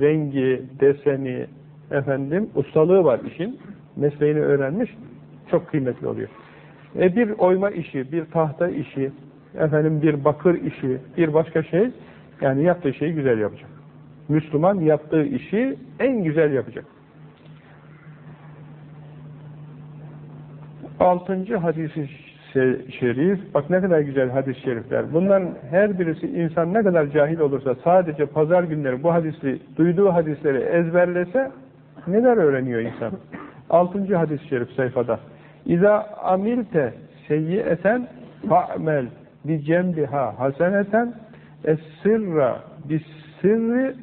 Rengi, deseni, efendim, ustalığı var işin. Mesleğini öğrenmiş. Çok kıymetli oluyor. E, bir oyma işi, bir tahta işi, efendim bir bakır işi, bir başka şey, yani yaptığı şeyi güzel yapacak. Müslüman yaptığı işi en güzel yapacak. Altıncı hadisi şerif, bak ne kadar güzel hadis-i şerifler. Bunların her birisi insan ne kadar cahil olursa sadece pazar günleri bu hadisi, duyduğu hadisleri ezberlese neler öğreniyor insan? Altıncı hadis-i şerif sayfada. İza amilte seyyiyeten fa'mel bi cembiha haseneten es-sirra bis-sirri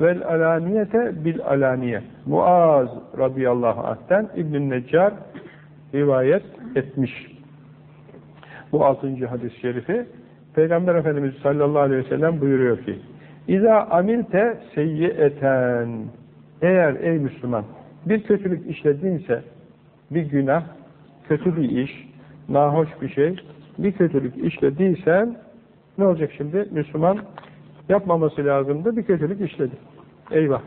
vel alaniyete bil alaniye. Muaz radıyallahu anh'ten İbn-i Neccar rivayet etmiş. Bu altıncı hadis-i şerifi Peygamber Efendimiz sallallahu aleyhi ve sellem buyuruyor ki İza amilte seyyiyeten Eğer ey Müslüman bir kötülük işledinse bir günah, kötü bir iş, nahoş bir şey, bir kötülük işlediysen ne olacak şimdi? Müslüman yapmaması lazımdı, bir kötülük işledi. Eyvah!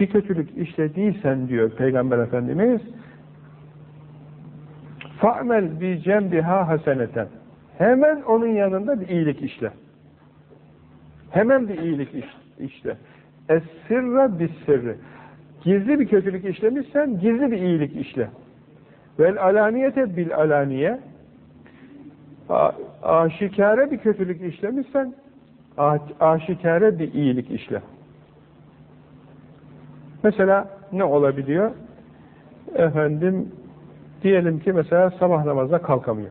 Bir kötülük işlediysen diyor Peygamber Efendimiz fa'mel bi cembiha haseneten hemen onun yanında bir iyilik işle. Hemen bir iyilik iş, işle. Es-sirra bis-sirri. Gizli bir kötülük işlemişsen gizli bir iyilik işle. Vel alaniyete bil alaniye aşikare bir kötülük işlemişsen aşikare bir iyilik işle. Mesela ne olabiliyor? Efendim diyelim ki mesela sabah namazda kalkamıyor.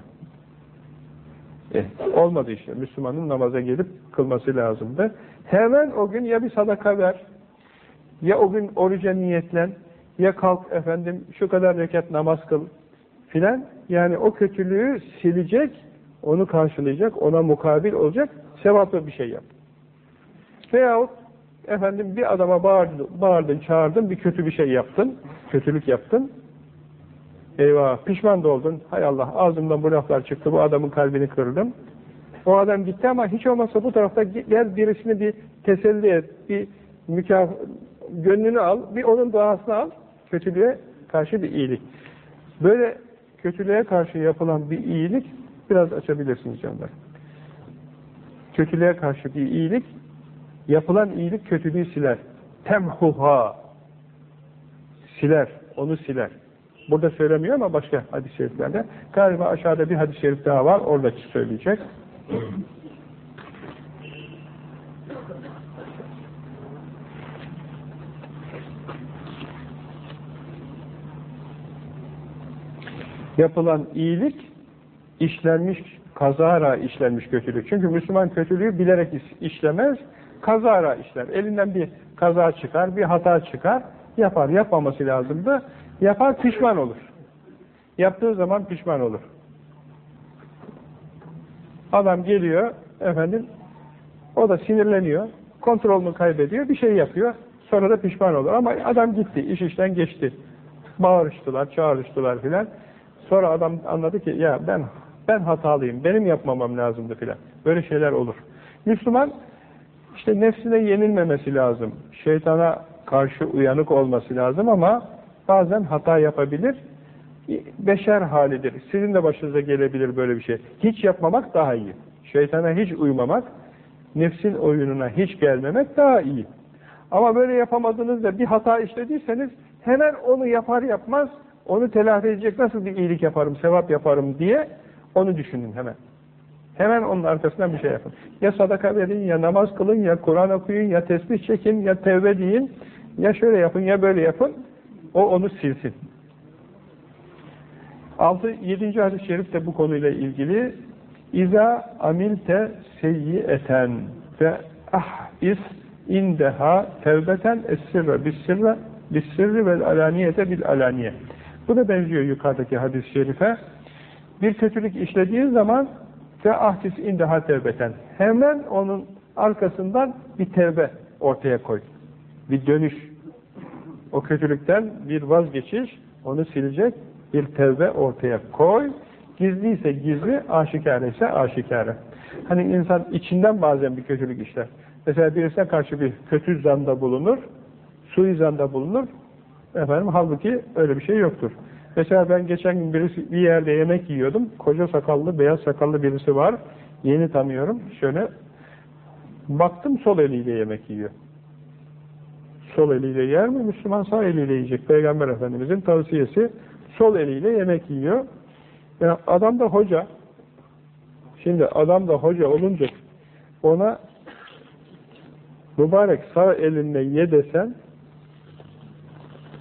E, olmadı işte. Müslümanın namaza gelip kılması lazımdı. Hemen o gün ya bir sadaka ver, ya o gün oruca niyetlen, ya kalk efendim şu kadar rekat namaz kıl filan. Yani o kötülüğü silecek, onu karşılayacak, ona mukabil olacak sevaplı bir şey yap. Veyahut efendim bir adama bağırdın, bağırdın, çağırdın, bir kötü bir şey yaptın, kötülük yaptın. Eyvah, pişman da oldun. Hay Allah, ağzımdan bu laflar çıktı, bu adamın kalbini kırdım. O adam gitti ama hiç olmazsa bu tarafta gel birisini bir teselli et, bir mükaf gönlünü al, bir onun duasını al, kötülüğe karşı bir iyilik. Böyle kötülüğe karşı yapılan bir iyilik, biraz açabilirsiniz canlar. Kötülüğe karşı bir iyilik, yapılan iyilik kötülüğü siler. Temhuha siler, onu siler. Burada söylemiyor ama başka hadis-i şeriflerde. Galiba aşağıda bir hadis-i şerif daha var, orada söyleyecek. Yapılan iyilik, işlenmiş, kazara işlenmiş kötülük. Çünkü Müslüman kötülüğü bilerek işlemez, kazara işler. Elinden bir kaza çıkar, bir hata çıkar, yapar. Yapmaması lazımdı. Yapar, pişman olur. Yaptığı zaman pişman olur. Adam geliyor, efendim, o da sinirleniyor, kontrolünü kaybediyor, bir şey yapıyor, sonra da pişman olur. Ama adam gitti, iş işten geçti. Bağırıştılar, çağrıştılar filan. Sonra adam anladı ki, ya ben ben hatalıyım, benim yapmamam lazımdı filan. Böyle şeyler olur. Müslüman, işte nefsine yenilmemesi lazım. Şeytana karşı uyanık olması lazım ama bazen hata yapabilir. Beşer halidir. Sizin de başınıza gelebilir böyle bir şey. Hiç yapmamak daha iyi. Şeytana hiç uymamak, nefsin oyununa hiç gelmemek daha iyi. Ama böyle yapamadığınızda bir hata işlediyseniz hemen onu yapar yapmaz onu telafi edecek nasıl bir iyilik yaparım, sevap yaparım diye onu düşünün hemen. Hemen onun arkasından bir şey yapın. Ya sadaka verin, ya namaz kılın, ya Kur'an okuyun, ya tesbih çekin, ya tevbe deyin, ya şöyle yapın, ya böyle yapın. O onu silsin. 6. 7. hadis-i şerif de bu konuyla ilgili. İza amilte seyyieten ve ah is indeha tevbeten es-sirre bis-sirre bis-sirri vel alaniyete bil alaniye. Bu da benziyor yukarıdaki hadis-i şerife. Bir kötülük işlediğin zaman ve ahtis indeha tevbeten. Hemen onun arkasından bir tevbe ortaya koy. Bir dönüş. O kötülükten bir vazgeçiş, onu silecek bir tevbe ortaya koy. Gizliyse gizli, aşikare ise aşikare. Hani insan içinden bazen bir kötülük işler. Mesela birisine karşı bir kötü zanda bulunur, suizanda bulunur. Efendim halbuki öyle bir şey yoktur. Mesela ben geçen gün birisi bir yerde yemek yiyordum. Koca sakallı, beyaz sakallı birisi var. Yeni tanıyorum. Şöyle baktım sol eliyle yemek yiyor. Sol eliyle yer mi? Müslüman sağ eliyle yiyecek. Peygamber Efendimizin tavsiyesi sol eliyle yemek yiyor. Yani adam da hoca, Şimdi adam da hoca olunca ona mübarek sağ elinle ye desen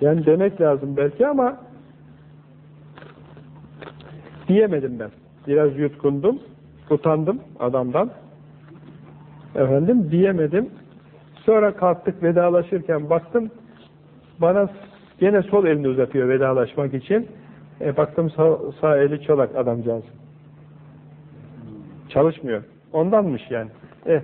yani demek lazım belki ama diyemedim ben. Biraz yutkundum, utandım adamdan. Efendim diyemedim. Sonra kalktık vedalaşırken baktım bana gene sol elini uzatıyor vedalaşmak için. E, baktım sağ, sağ eli çolak adamcağız. Çalışmıyor. Ondanmış yani. E,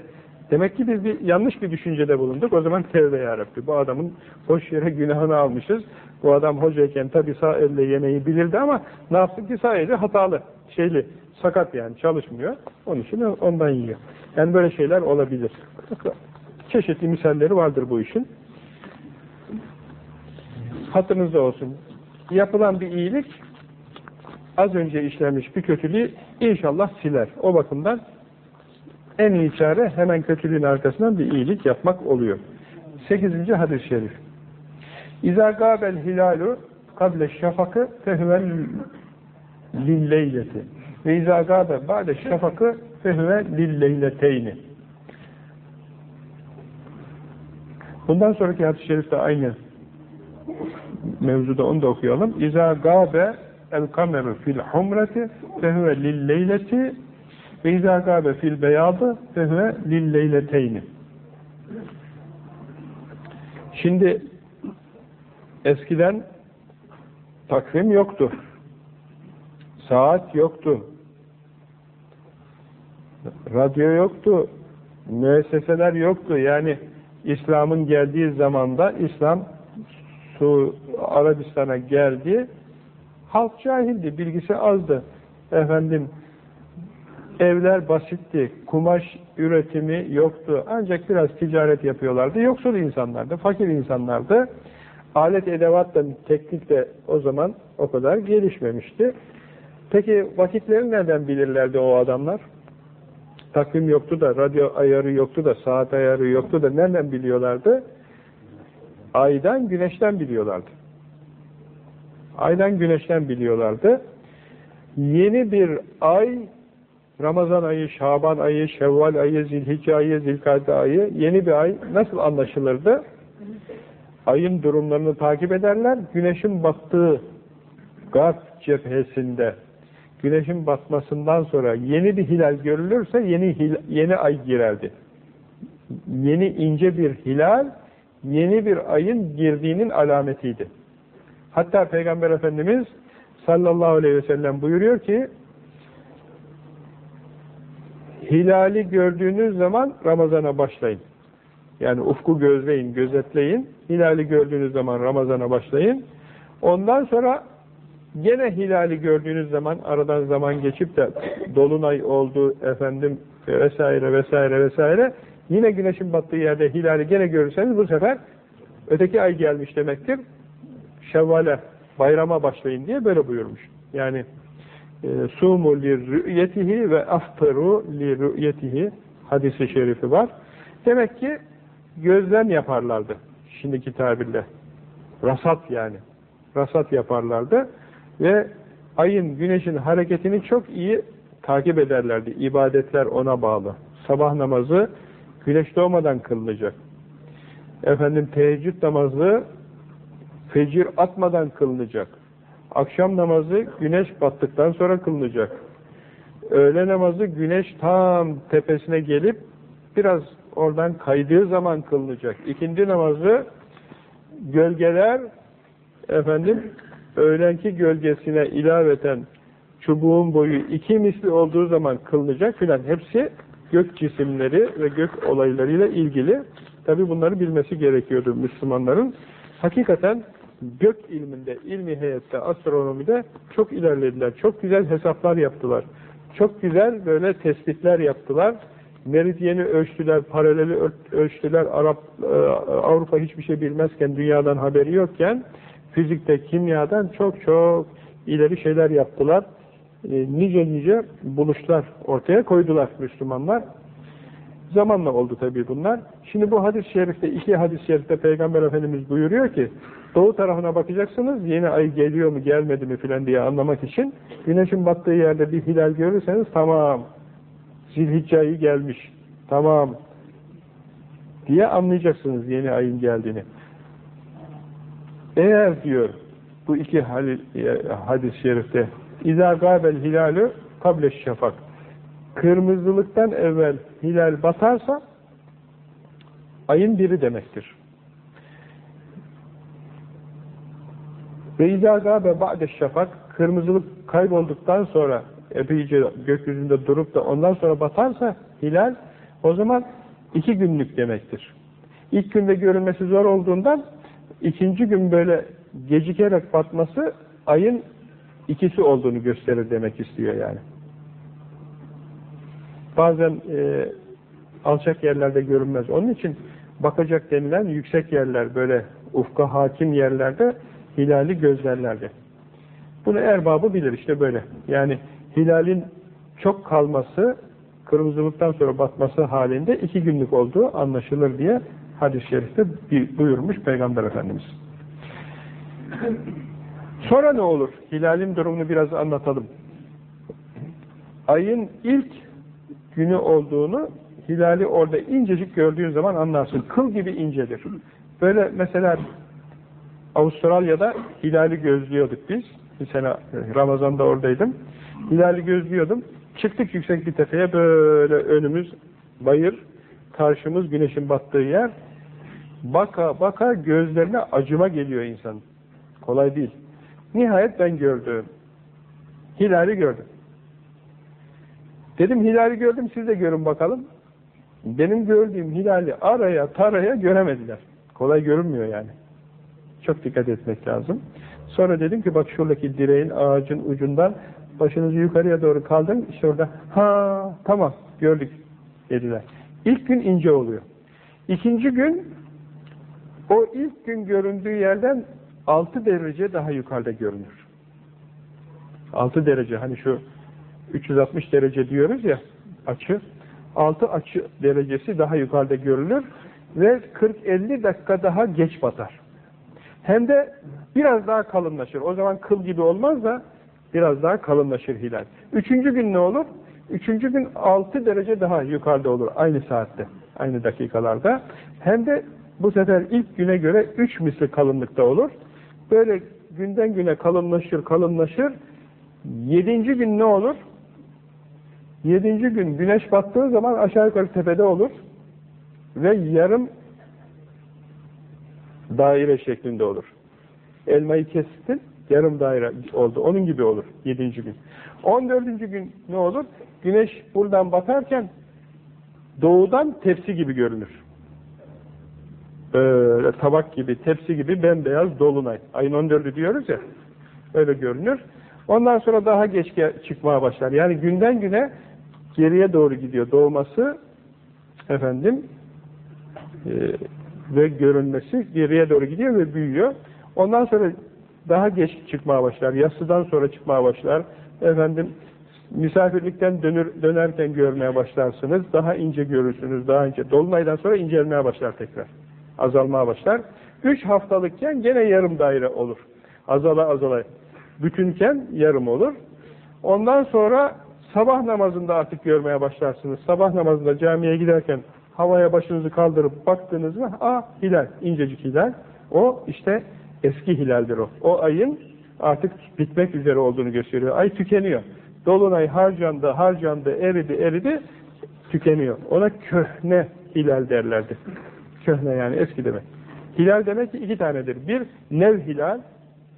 demek ki biz bir yanlış bir düşüncede bulunduk. O zaman tevbe yarabbi. Bu adamın boş yere günahını almışız. Bu adam hocayken tabi sağ elle yemeği bilirdi ama ne yaptık ki sağ eli hatalı. Şeyli, sakat yani çalışmıyor. Onun için ondan yiyor. Yani böyle şeyler olabilir. Çeşitli misalleri vardır bu işin. Hatırınızda olsun. Yapılan bir iyilik az önce işlenmiş bir kötülüğü inşallah siler. O bakımdan en iyi çare hemen kötülüğün arkasından bir iyilik yapmak oluyor. Sekizinci hadis-i şerif. İzâ gâbel hilalu kable şafakı fehvel lilleyleti ve izâ gâbe ba'de şafakı fehve lilleyleteyni Bundan sonraki hadis-i şerifte aynı mevzuda onu da okuyalım. İzâ gâbe el kameru fil humreti fehve lilleyleti ve izâ gâbe fil beyadı fehve lilleyleteyni Şimdi eskiden takvim yoktu. Saat yoktu. Radyo yoktu. Müesseseler yoktu. Yani İslam'ın geldiği zamanda İslam Su Arabistan'a geldi. Halk cahildi, bilgisi azdı. Efendim evler basitti, kumaş üretimi yoktu. Ancak biraz ticaret yapıyorlardı. Yoksul insanlardı, fakir insanlardı. Alet edevat da teknik de o zaman o kadar gelişmemişti. Peki vakitleri nereden bilirlerdi o adamlar? Takvim yoktu da, radyo ayarı yoktu da, saat ayarı yoktu da nereden biliyorlardı? Aydan, güneşten biliyorlardı. Aydan, güneşten biliyorlardı. Yeni bir ay, Ramazan ayı, Şaban ayı, Şevval ayı, Zilhicce ayı, Zilkade ayı, yeni bir ay nasıl anlaşılırdı? Ayın durumlarını takip ederler, güneşin battığı Garp cephesinde güneşin batmasından sonra yeni bir hilal görülürse yeni yeni ay girerdi. Yeni ince bir hilal yeni bir ayın girdiğinin alametiydi. Hatta Peygamber Efendimiz sallallahu aleyhi ve sellem buyuruyor ki hilali gördüğünüz zaman Ramazan'a başlayın. Yani ufku gözleyin, gözetleyin. Hilali gördüğünüz zaman Ramazan'a başlayın. Ondan sonra Gene hilali gördüğünüz zaman aradan zaman geçip de dolunay oldu efendim vesaire vesaire vesaire yine güneşin battığı yerde hilali gene görürseniz bu sefer öteki ay gelmiş demektir. Şevval'e bayrama başlayın diye böyle buyurmuş. Yani e, sumu li rü'yetihi ve aftaru li rü'yetihi hadisi şerifi var. Demek ki gözlem yaparlardı şimdiki tabirle. Rasat yani. Rasat yaparlardı ve ayın, güneşin hareketini çok iyi takip ederlerdi. İbadetler ona bağlı. Sabah namazı güneş doğmadan kılınacak. Efendim teheccüd namazı fecir atmadan kılınacak. Akşam namazı güneş battıktan sonra kılınacak. Öğle namazı güneş tam tepesine gelip biraz oradan kaydığı zaman kılınacak. İkindi namazı gölgeler efendim öğlenki gölgesine ilaveten çubuğun boyu iki misli olduğu zaman kılınacak filan hepsi gök cisimleri ve gök olaylarıyla ilgili. Tabi bunları bilmesi gerekiyordu Müslümanların. Hakikaten gök ilminde, ilmi heyette, astronomide çok ilerlediler. Çok güzel hesaplar yaptılar. Çok güzel böyle tespitler yaptılar. Meridyeni ölçtüler, paraleli ölçtüler. Arap, e, Avrupa hiçbir şey bilmezken, dünyadan haberi yokken fizikte, kimyadan çok çok ileri şeyler yaptılar. E, nice nice buluşlar ortaya koydular Müslümanlar. Zamanla oldu tabii bunlar. Şimdi bu hadis-i şerifte, iki hadis-i şerifte Peygamber Efendimiz buyuruyor ki, doğu tarafına bakacaksınız, yeni ay geliyor mu gelmedi mi filan diye anlamak için, güneşin battığı yerde bir hilal görürseniz tamam, Zilhicce ayı gelmiş. Tamam. Diye anlayacaksınız yeni ayın geldiğini. Eğer diyor bu iki e, hadis-i şerifte İzâ gâbel hilâlü kableş şafak kırmızılıktan evvel hilal batarsa ayın biri demektir. Ve izâ gâbe ba'de şafak kırmızılık kaybolduktan sonra epeyce gökyüzünde durup da ondan sonra batarsa hilal o zaman iki günlük demektir. İlk günde görülmesi zor olduğundan ikinci gün böyle gecikerek batması ayın ikisi olduğunu gösterir demek istiyor yani. Bazen e, alçak yerlerde görünmez. Onun için bakacak denilen yüksek yerler böyle ufka hakim yerlerde hilali gözlerlerdi. Bunu erbabı bilir işte böyle. Yani hilalin çok kalması, kırmızılıktan sonra batması halinde iki günlük olduğu anlaşılır diye hadis-i şerifte buyurmuş Peygamber Efendimiz. Sonra ne olur? Hilalin durumunu biraz anlatalım. Ayın ilk günü olduğunu hilali orada incecik gördüğün zaman anlarsın. Kıl gibi incedir. Böyle mesela Avustralya'da hilali gözlüyorduk biz. Bir sene Ramazan'da oradaydım. Hilali gözlüyordum. Çıktık yüksek bir tepeye böyle önümüz bayır, karşımız güneşin battığı yer. Baka baka gözlerine acıma geliyor insan. Kolay değil. Nihayet ben gördüm. Hilali gördüm. Dedim hilali gördüm siz de görün bakalım. Benim gördüğüm hilali araya taraya göremediler. Kolay görünmüyor yani. Çok dikkat etmek lazım. Sonra dedim ki bak şuradaki direğin ağacın ucundan başınızı yukarıya doğru kaldırın. İşte orada ha tamam gördük dediler. İlk gün ince oluyor. İkinci gün o ilk gün göründüğü yerden 6 derece daha yukarıda görünür. 6 derece hani şu 360 derece diyoruz ya açı. 6 açı derecesi daha yukarıda görülür ve 40-50 dakika daha geç batar. Hem de biraz daha kalınlaşır. O zaman kıl gibi olmaz da biraz daha kalınlaşır hilal. Üçüncü gün ne olur? Üçüncü gün 6 derece daha yukarıda olur aynı saatte, aynı dakikalarda. Hem de bu sefer ilk güne göre 3 misli kalınlıkta olur. Böyle günden güne kalınlaşır, kalınlaşır. Yedinci gün ne olur? Yedinci gün güneş battığı zaman aşağı yukarı tepede olur ve yarım daire şeklinde olur. Elmayı kestin, yarım daire oldu. Onun gibi olur yedinci gün. On dördüncü gün ne olur? Güneş buradan batarken doğudan tepsi gibi görünür. Böyle tabak gibi, tepsi gibi bembeyaz dolunay. Ayın 14'ü diyoruz ya, öyle görünür. Ondan sonra daha geç çıkmaya başlar. Yani günden güne geriye doğru gidiyor doğması efendim e, ve görünmesi geriye doğru gidiyor ve büyüyor. Ondan sonra daha geç çıkmaya başlar. Yassıdan sonra çıkmaya başlar. Efendim misafirlikten dönür, dönerken görmeye başlarsınız. Daha ince görürsünüz. Daha ince. Dolunaydan sonra incelmeye başlar tekrar. Azalmaya başlar. Üç haftalıkken gene yarım daire olur. Azala azala. Bütünken yarım olur. Ondan sonra sabah namazında artık görmeye başlarsınız. Sabah namazında camiye giderken havaya başınızı kaldırıp baktınız mı? Aa hilal, incecik hilal. O işte eski hilaldir o. O ayın artık bitmek üzere olduğunu gösteriyor. Ay tükeniyor. Dolunay harcandı, harcandı, eridi, eridi, tükeniyor. Ona köhne hilal derlerdi. Köhne yani eski demek. Hilal demek ki iki tanedir. Bir, nev hilal,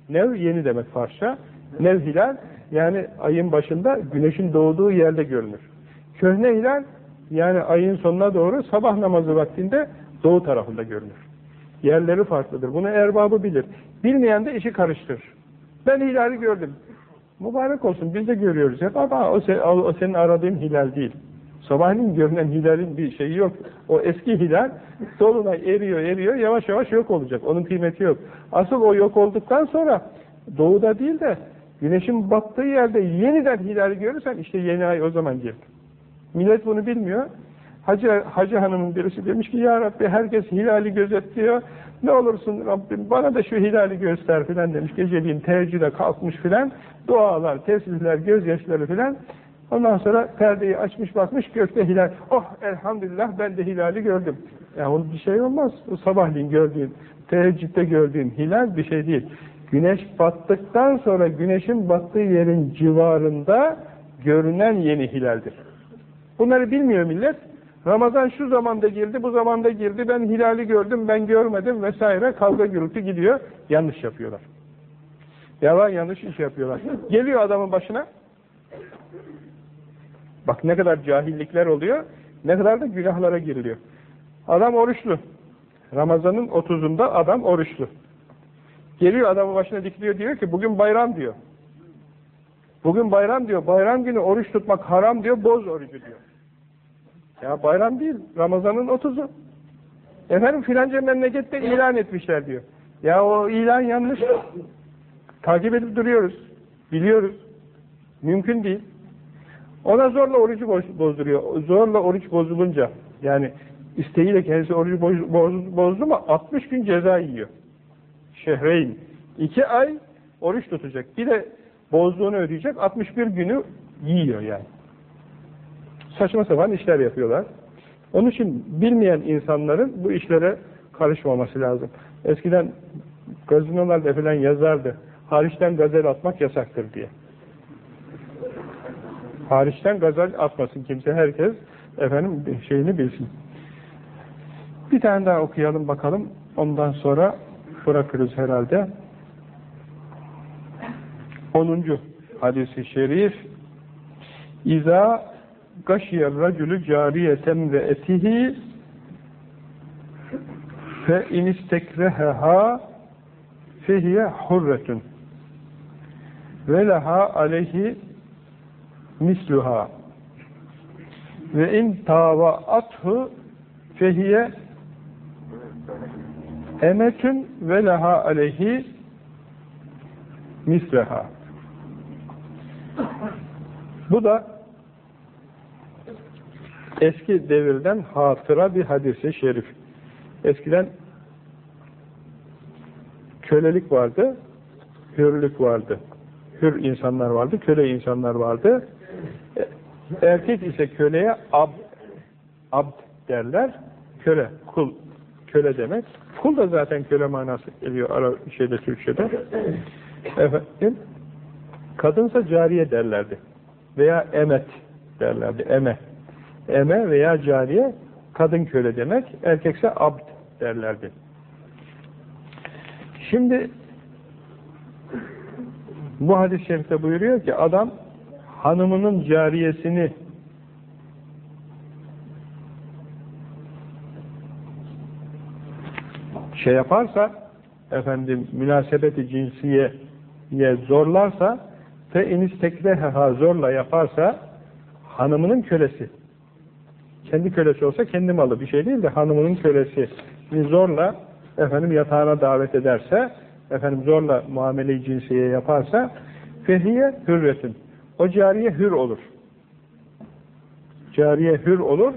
nev yeni demek Farsça. Nev hilal, yani ayın başında güneşin doğduğu yerde görünür. Köhne hilal, yani ayın sonuna doğru sabah namazı vaktinde doğu tarafında görünür. Yerleri farklıdır. Bunu erbabı bilir. Bilmeyen de işi karıştırır. Ben hilali gördüm. Mübarek olsun biz de görüyoruz hep ama o, sen, o senin aradığın hilal değil. Sabahleyin görünen hilalin bir şeyi yok. O eski hilal dolunay eriyor eriyor yavaş yavaş yok olacak. Onun kıymeti yok. Asıl o yok olduktan sonra doğuda değil de güneşin battığı yerde yeniden hilali görürsen işte yeni ay o zaman girdi. Millet bunu bilmiyor. Hacı, Hacı Hanım'ın birisi demiş ki ya Rabbi herkes hilali gözetliyor. Ne olursun Rabbim bana da şu hilali göster filan demiş. Geceliğin teheccüde kalkmış filan. Dualar, tesbihler, gözyaşları filan. Ondan sonra perdeyi açmış bakmış gökte hilal. Oh elhamdülillah ben de hilali gördüm. Ya onun bir şey olmaz. O sabahleyin gördüğün, teheccüde gördüğün hilal bir şey değil. Güneş battıktan sonra güneşin battığı yerin civarında görünen yeni hilaldir. Bunları bilmiyor millet. Ramazan şu zamanda girdi, bu zamanda girdi, ben hilali gördüm, ben görmedim vesaire kavga gürültü gidiyor. Yanlış yapıyorlar. Yalan yanlış iş yapıyorlar. Geliyor adamın başına. Bak ne kadar cahillikler oluyor, ne kadar da günahlara giriliyor. Adam oruçlu. Ramazanın 30'unda adam oruçlu. Geliyor adamın başına dikiliyor diyor ki bugün bayram diyor. Bugün bayram diyor. Bayram günü oruç tutmak haram diyor. Boz orucu diyor. Ya bayram değil. Ramazanın 30'u. Efendim filanca memlekette ilan etmişler diyor. Ya o ilan yanlış. Takip edip duruyoruz. Biliyoruz. Mümkün değil. Ona zorla orucu bozduruyor. Zorla oruç bozulunca yani isteğiyle kendisi orucu boz, bozdu mu 60 gün ceza yiyor. Şehreyn. 2 ay oruç tutacak. Bir de bozduğunu ödeyecek. 61 günü yiyor yani. Saçma sapan işler yapıyorlar. Onun için bilmeyen insanların bu işlere karışmaması lazım. Eskiden gazinolarda falan yazardı. Hariçten gazel atmak yasaktır diye. Hariçten gazel atmasın kimse. Herkes efendim şeyini bilsin. Bir tane daha okuyalım bakalım. Ondan sonra bırakırız herhalde. 10. hadisi şerif İza gaşiyel racülü cariyeten ve etihi fe inistekreheha fehiye hurretun ve leha aleyhi misluha ve in tavaathu fehiye emetün ve leha aleyhi misleha bu da eski devirden hatıra bir hadisi şerif. Eskiden kölelik vardı, hürlük vardı. Hür insanlar vardı, köle insanlar vardı. Erkek ise köleye ab, abd derler. Köle, kul, köle demek. Kul da zaten köle manası geliyor ara şeyde Türkçe'de. Efendim, kadınsa cariye derlerdi. Veya emet derlerdi. Eme. Eme veya cariye kadın köle demek. Erkekse abd derlerdi. Şimdi bu hadis-i şerifte buyuruyor ki adam hanımının cariyesini şey yaparsa efendim münasebeti cinsiyeye zorlarsa fe inistekreha zorla yaparsa hanımının kölesi kendi kölesi olsa kendi malı bir şey değil de hanımının kölesi zorla efendim yatağına davet ederse efendim zorla muamele-i cinsiye yaparsa fehiye hürretin o cariye hür olur cariye hür olur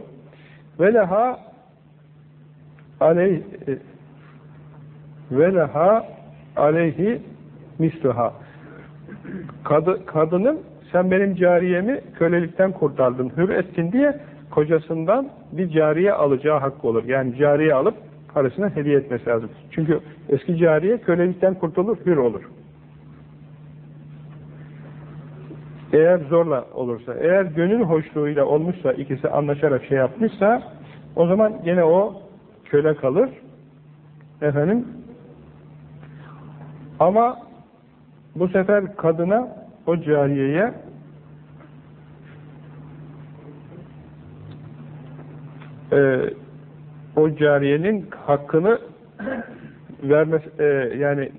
ve leha aleyh ve leha aleyhi misluha Kadı, kadının sen benim cariyemi kölelikten kurtardın, hür ettin diye kocasından bir cariye alacağı hakkı olur. Yani cariye alıp karısına hediye etmesi lazım. Çünkü eski cariye kölelikten kurtulur, hür olur. Eğer zorla olursa, eğer gönül hoşluğuyla olmuşsa, ikisi anlaşarak şey yapmışsa, o zaman gene o köle kalır. Efendim, ama bu sefer kadına, o cariyeye e, o cariyenin hakkını vermez e, yani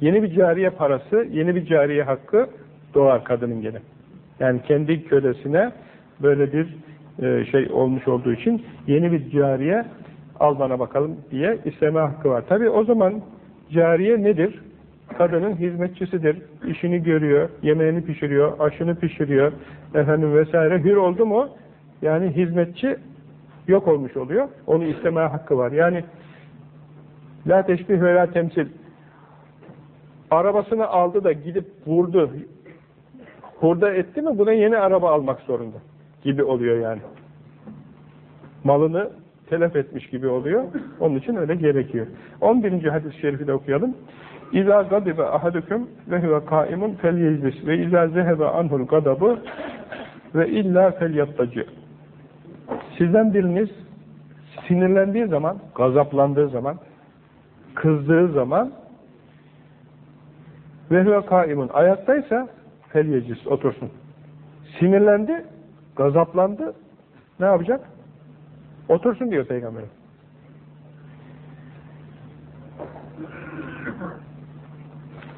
yeni bir cariye parası, yeni bir cariye hakkı doğar kadının gene. Yani kendi kölesine böyle bir e, şey olmuş olduğu için yeni bir cariye al bana bakalım diye isteme hakkı var. Tabi o zaman cariye nedir? Kadının hizmetçisidir. işini görüyor, yemeğini pişiriyor, aşını pişiriyor, efendim vesaire. Hür oldu mu? Yani hizmetçi yok olmuş oluyor. Onu istemeye hakkı var. Yani la teşbih ve la temsil arabasını aldı da gidip vurdu hurda etti mi buna yeni araba almak zorunda gibi oluyor yani. Malını telef etmiş gibi oluyor. Onun için öyle gerekiyor. 11. hadis-i şerifi de okuyalım. İzâ gadibe ahadüküm ve huve kaimun fel yeclis ve izâ zehebe anhul gadabu ve illa fel yattacı. Sizden biriniz sinirlendiği zaman, gazaplandığı zaman, kızdığı zaman ve huve kaimun ayaktaysa fel yeclis otursun. Sinirlendi, gazaplandı, ne yapacak? Otursun diyor Peygamber.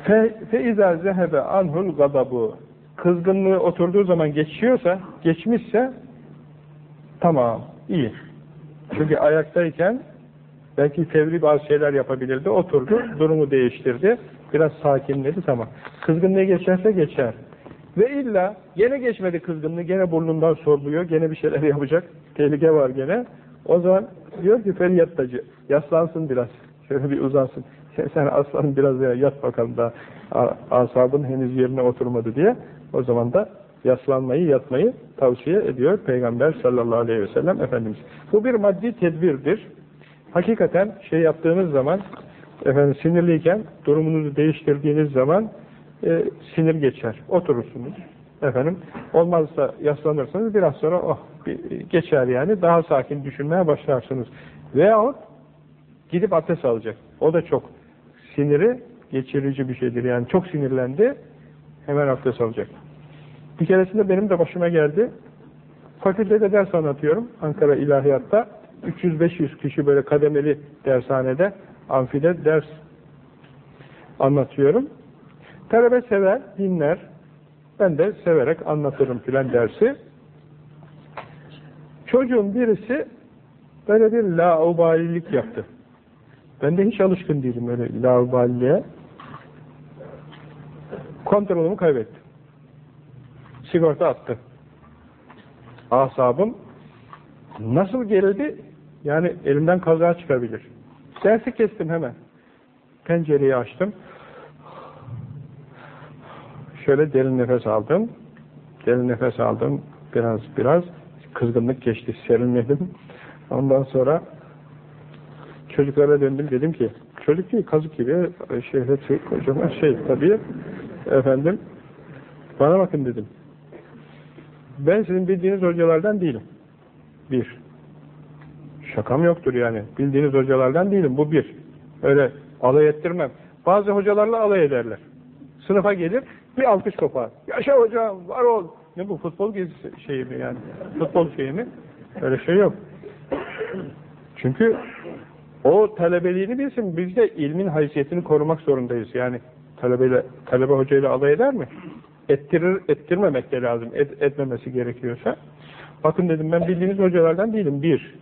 Fe, fe izâ zehebe anhul gadabu kızgınlığı oturduğu zaman geçiyorsa, geçmişse tamam, iyi. Çünkü ayaktayken belki fevri bazı şeyler yapabilirdi, oturdu, durumu değiştirdi, biraz sakinledi, tamam. Kızgınlığı geçerse geçer. Ve illa gene geçmedi kızgınlığı, gene burnundan soruluyor, gene bir şeyler yapacak, tehlike var gene. O zaman diyor ki felyattacı, yaslansın biraz, şöyle bir uzansın. Sen, sen aslanın biraz ya yat bakalım da asabın henüz yerine oturmadı diye. O zaman da yaslanmayı, yatmayı tavsiye ediyor Peygamber sallallahu aleyhi ve sellem Efendimiz. Bu bir maddi tedbirdir. Hakikaten şey yaptığınız zaman, efendim sinirliyken durumunuzu değiştirdiğiniz zaman e, sinir geçer. Oturursunuz. Efendim, olmazsa yaslanırsanız biraz sonra oh geçer yani. Daha sakin düşünmeye başlarsınız. Veyahut gidip abdest alacak. O da çok siniri geçirici bir şeydir. Yani çok sinirlendi, hemen abdest alacak. Bir keresinde benim de başıma geldi. Fakültede ders anlatıyorum. Ankara İlahiyat'ta. 300-500 kişi böyle kademeli dershanede, amfide ders anlatıyorum. Talebe sever, dinler. Ben de severek anlatırım filan dersi. Çocuğun birisi böyle bir laubalilik yaptı. Ben de hiç alışkın değilim öyle laubaliliğe. Kontrolümü kaybettim. Sigorta attı. Asabım nasıl gerildi? Yani elimden kaza çıkabilir. Dersi kestim hemen. Pencereyi açtım. Şöyle derin nefes aldım. Derin nefes aldım. Biraz biraz kızgınlık geçti. Serinledim. Ondan sonra çocuklara döndüm. Dedim ki çocuk değil kazık gibi şehret kocaman şey tabii efendim bana bakın dedim. Ben sizin bildiğiniz hocalardan değilim. Bir. Şakam yoktur yani. Bildiğiniz hocalardan değilim. Bu bir. Öyle alay ettirmem. Bazı hocalarla alay ederler. Sınıfa gelir, bir alkış kopar. Yaşa hocam, var ol. Ne bu futbol gezisi şeyi mi yani? Futbol şeyi mi? Öyle şey yok. Çünkü o talebeliğini bilsin. Biz de ilmin haysiyetini korumak zorundayız. Yani talebeyle, talebe hocayla alay eder mi? Ettirir, ettirmemek de lazım. Et, etmemesi gerekiyorsa. Bakın dedim ben bildiğiniz hocalardan değilim. Bir.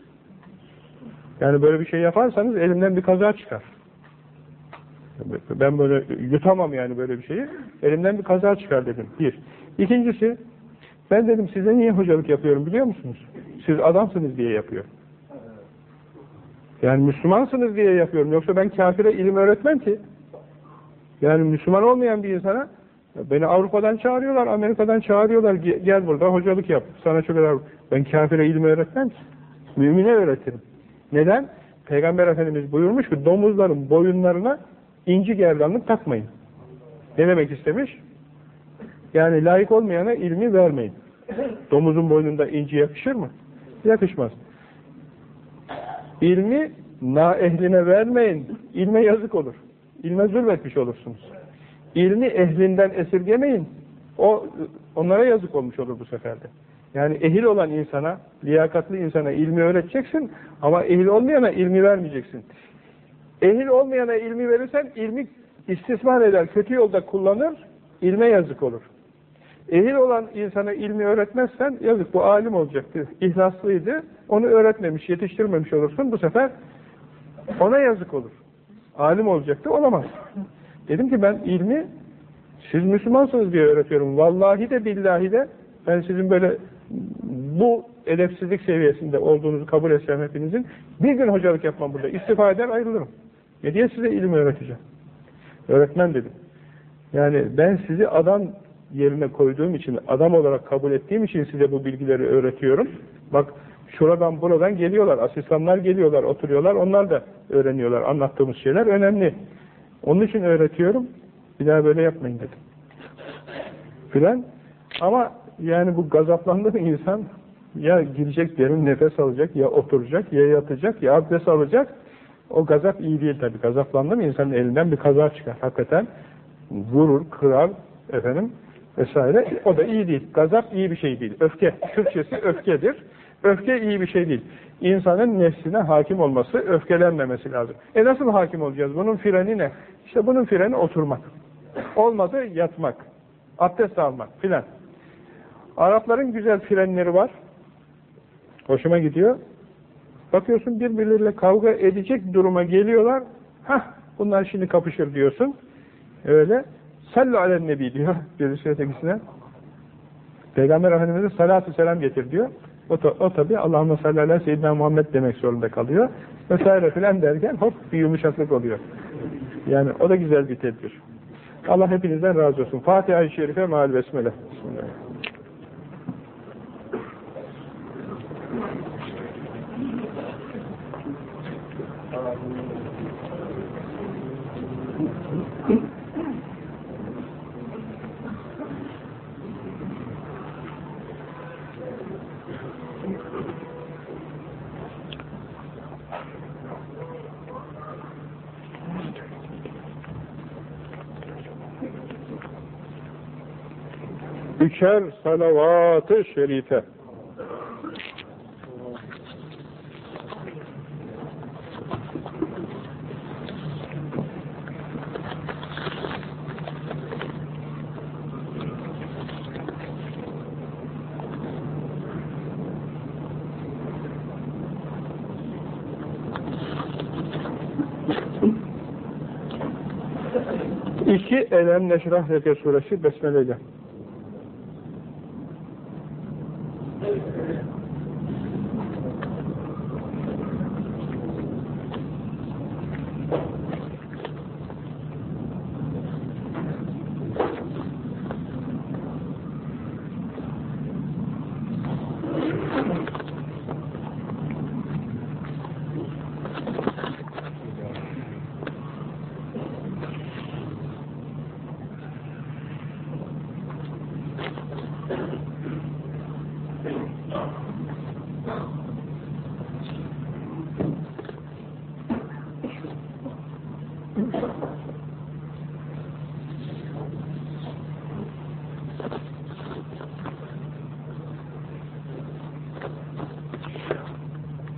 Yani böyle bir şey yaparsanız elimden bir kaza çıkar. Ben böyle yutamam yani böyle bir şeyi. Elimden bir kaza çıkar dedim. Bir. İkincisi, ben dedim size niye hocalık yapıyorum biliyor musunuz? Siz adamsınız diye yapıyorum. Yani Müslümansınız diye yapıyorum. Yoksa ben kafire ilim öğretmem ki. Yani Müslüman olmayan bir insana beni Avrupa'dan çağırıyorlar, Amerika'dan çağırıyorlar. Gel burada hocalık yap. Sana çok kadar ben kafire ilim öğretmem ki. Mümine öğretirim. Neden? Peygamber Efendimiz buyurmuş ki domuzların boyunlarına inci gerdanlık takmayın. Ne demek istemiş? Yani layık olmayana ilmi vermeyin. Domuzun boynunda inci yakışır mı? Yakışmaz. İlmi na ehline vermeyin. İlme yazık olur. İlme zulmetmiş olursunuz. İlmi ehlinden esirgemeyin. O onlara yazık olmuş olur bu seferde. Yani ehil olan insana, liyakatlı insana ilmi öğreteceksin ama ehil olmayana ilmi vermeyeceksin. Ehil olmayana ilmi verirsen ilmi istismar eder, kötü yolda kullanır, ilme yazık olur. Ehil olan insana ilmi öğretmezsen yazık bu alim olacaktı, ihlaslıydı, onu öğretmemiş, yetiştirmemiş olursun bu sefer ona yazık olur. Alim olacaktı, olamaz. Dedim ki ben ilmi siz Müslümansınız diye öğretiyorum. Vallahi de billahi de ben sizin böyle bu edepsizlik seviyesinde olduğunuzu kabul etsem hepinizin bir gün hocalık yapmam burada. İstifa eder ayrılırım. Ne diye size ilim öğreteceğim? Öğretmen dedim. Yani ben sizi adam yerine koyduğum için, adam olarak kabul ettiğim için size bu bilgileri öğretiyorum. Bak şuradan buradan geliyorlar, asistanlar geliyorlar, oturuyorlar, onlar da öğreniyorlar. Anlattığımız şeyler önemli. Onun için öğretiyorum. Bir daha böyle yapmayın dedim. Filan. Ama yani bu gazaplandı mı insan ya girecek derin nefes alacak, ya oturacak, ya yatacak, ya abdest alacak. O gazap iyi değil tabii. Gazaplandı mı insanın elinden bir kaza çıkar. Hakikaten vurur, kırar efendim vesaire. O da iyi değil. Gazap iyi bir şey değil. Öfke. Türkçesi öfkedir. Öfke iyi bir şey değil. İnsanın nefsine hakim olması, öfkelenmemesi lazım. E nasıl hakim olacağız? Bunun freni ne? İşte bunun freni oturmak. Olmadı yatmak. Abdest almak filan. Arapların güzel frenleri var. Hoşuma gidiyor. Bakıyorsun birbirleriyle kavga edecek duruma geliyorlar. Hah bunlar şimdi kapışır diyorsun. Öyle. Sallu alen nebi diyor birisi ötekisine. Peygamber Efendimiz'e salatu selam getir diyor. O, da, o tabi Allahümme salli ala seyyidina Muhammed demek zorunda kalıyor. Vesaire filan derken hop bir yumuşaklık oluyor. Yani o da güzel bir tedbir. Allah hepinizden razı olsun. Fatiha-i Şerife meal besmele. Bismillahirrahmanirrahim. Üçer salavat-ı şerife. İki Elem Neşrah Leke suresi Besmele.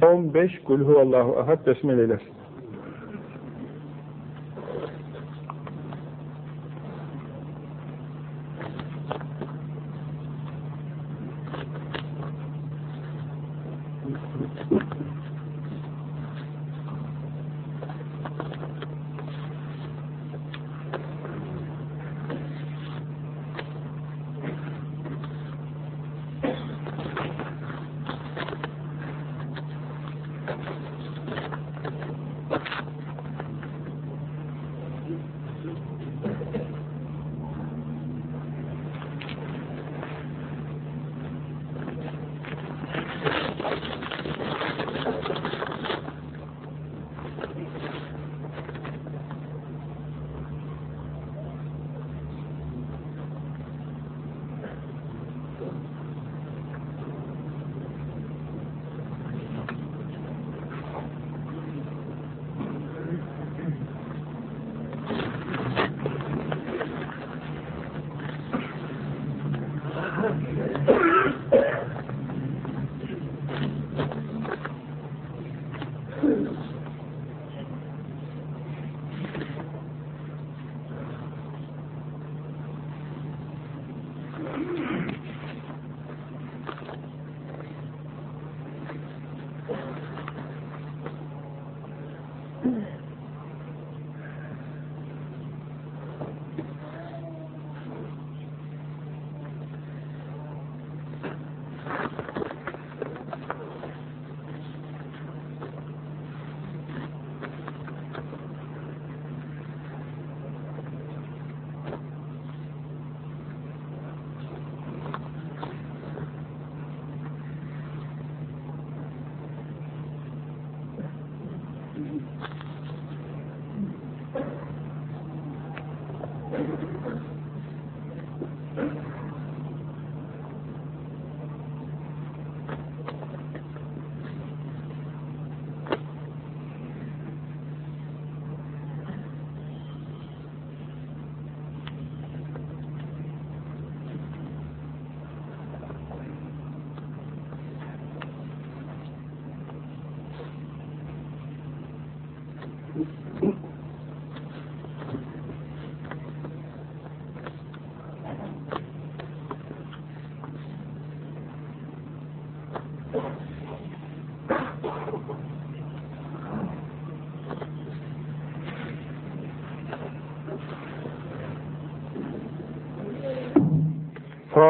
On beş Kul huvallahu ahad besmele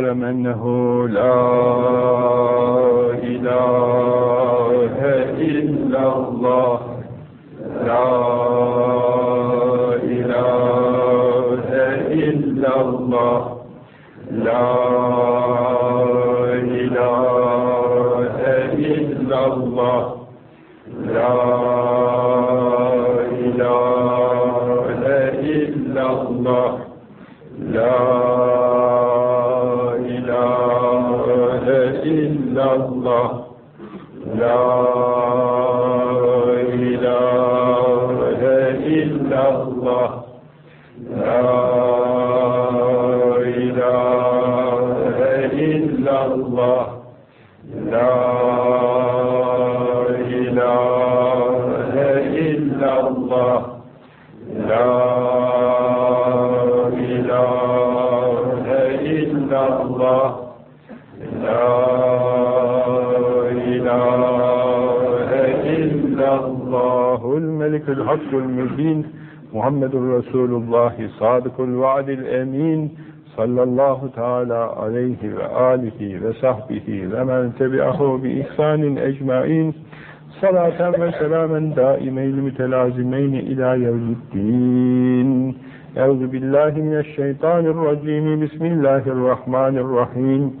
فاعلم أنه لا إله إلا الله الملك الحق المبين محمد رسول الله صادق الوعد الأمين صلى الله تعالى عليه وآله وصحبه ومن تبعه بإحسان أجمعين صلاة وسلاما دائمين متلازمين إلى يوم الدين أعوذ بالله من الشيطان الرجيم بسم الله الرحمن الرحيم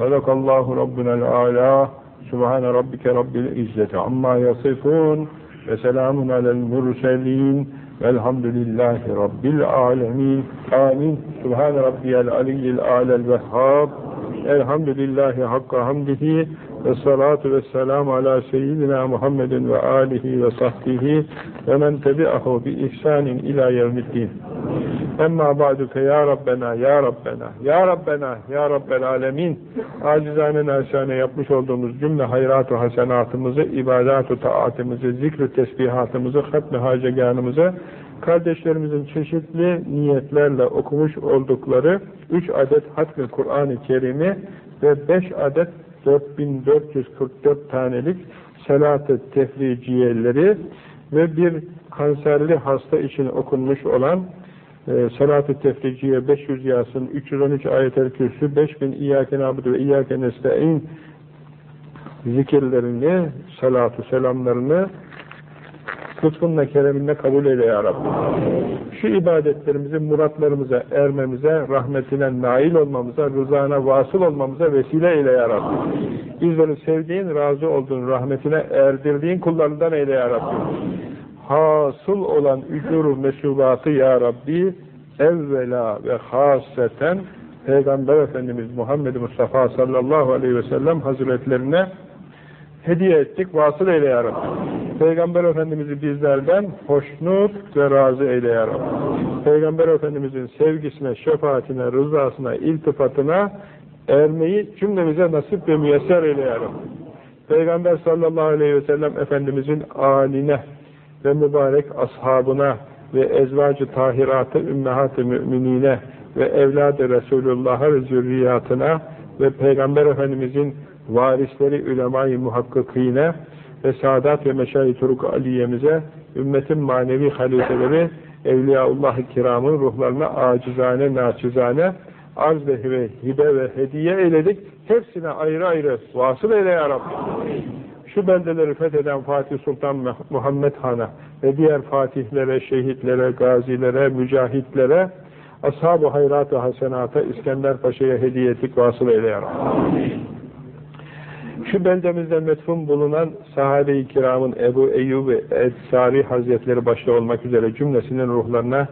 Sadakallahu Rabbunel A'la. Subhane Rabbike Rabbil İzzeti Amma Yasifun ve selamun alel murselin. Velhamdülillahi rabbil alemin. Amin. Subhan rabbiyel aliyyil alel vehhab. Elhamdülillahi hakka hamdihi. Ve salatu ve selamu ala seyyidina Muhammedin ve alihi ve sahbihi ve men tebi'ahu bi ihsanin ila yevmiddin. Emma ba'du fe ya Rabbena, ya Rabbena, ya Rabbena, ya Rabbel alemin. Acizane naşane yapmış olduğumuz cümle hayrat-ı hasenatımızı, ibadat-ı taatımızı, zikr-ü tesbihatımızı, hatm-ı haceganımızı, kardeşlerimizin çeşitli niyetlerle okumuş oldukları 3 adet hatm-ı Kur'an-ı Kerim'i ve 5 adet 4444 tanelik salat-ı tefriciyeleri ve bir kanserli hasta için okunmuş olan Salat-ı Tefriciye 500 Yasin, 313 Ayet-el Kürsü, 5000 İyyâke nâbudu ve İyyâke nesta'in zikirlerini, salatu selamlarını lütfunla, kereminle kabul eyle ya Rabbi. Şu ibadetlerimizi muratlarımıza ermemize, rahmetine nail olmamıza, rızana vasıl olmamıza vesile eyle ya Rabbi. Bizleri sevdiğin, razı olduğun, rahmetine erdirdiğin kullarından eyle ya Rabbi. Hasıl olan ücur mesulatı ya Rabbi, evvela ve haseten Peygamber Efendimiz Muhammed Mustafa sallallahu aleyhi ve sellem hazretlerine hediye ettik, vasıl eyle ya Rabbi. Peygamber Efendimiz'i bizlerden hoşnut ve razı eyle ya Rabbi. Peygamber Efendimiz'in sevgisine, şefaatine, rızasına, iltifatına ermeyi cümlemize nasip ve müyesser eyle ya Rabbi. Peygamber sallallahu aleyhi ve sellem Efendimiz'in aline ve mübarek ashabına ve ezvacı tahiratı ümmehat-ı müminine ve evladı Resulullah'a ve zürriyatına ve Peygamber Efendimiz'in varisleri ulema-i muhakkikine ve Sadat ve Meşayi Turuk Aliye'mize, ümmetin manevi halifeleri, Evliyaullah-ı Kiram'ın ruhlarına acizane, naçizane, arz ve hibe ve hediye eyledik. Hepsine ayrı ayrı vasıl eyle ya Rabbi. Şu beldeleri fetheden Fatih Sultan Muhammed Han'a ve diğer fatihlere, şehitlere, gazilere, mücahitlere, ashab-ı hayrat-ı hasenata İskender Paşa'ya hediye ettik, vasıl eyle ya Rabbi. Şu beldemizde metfun bulunan sahabe-i kiramın Ebu Eyyub Ensari Hazretleri başta olmak üzere cümlesinin ruhlarına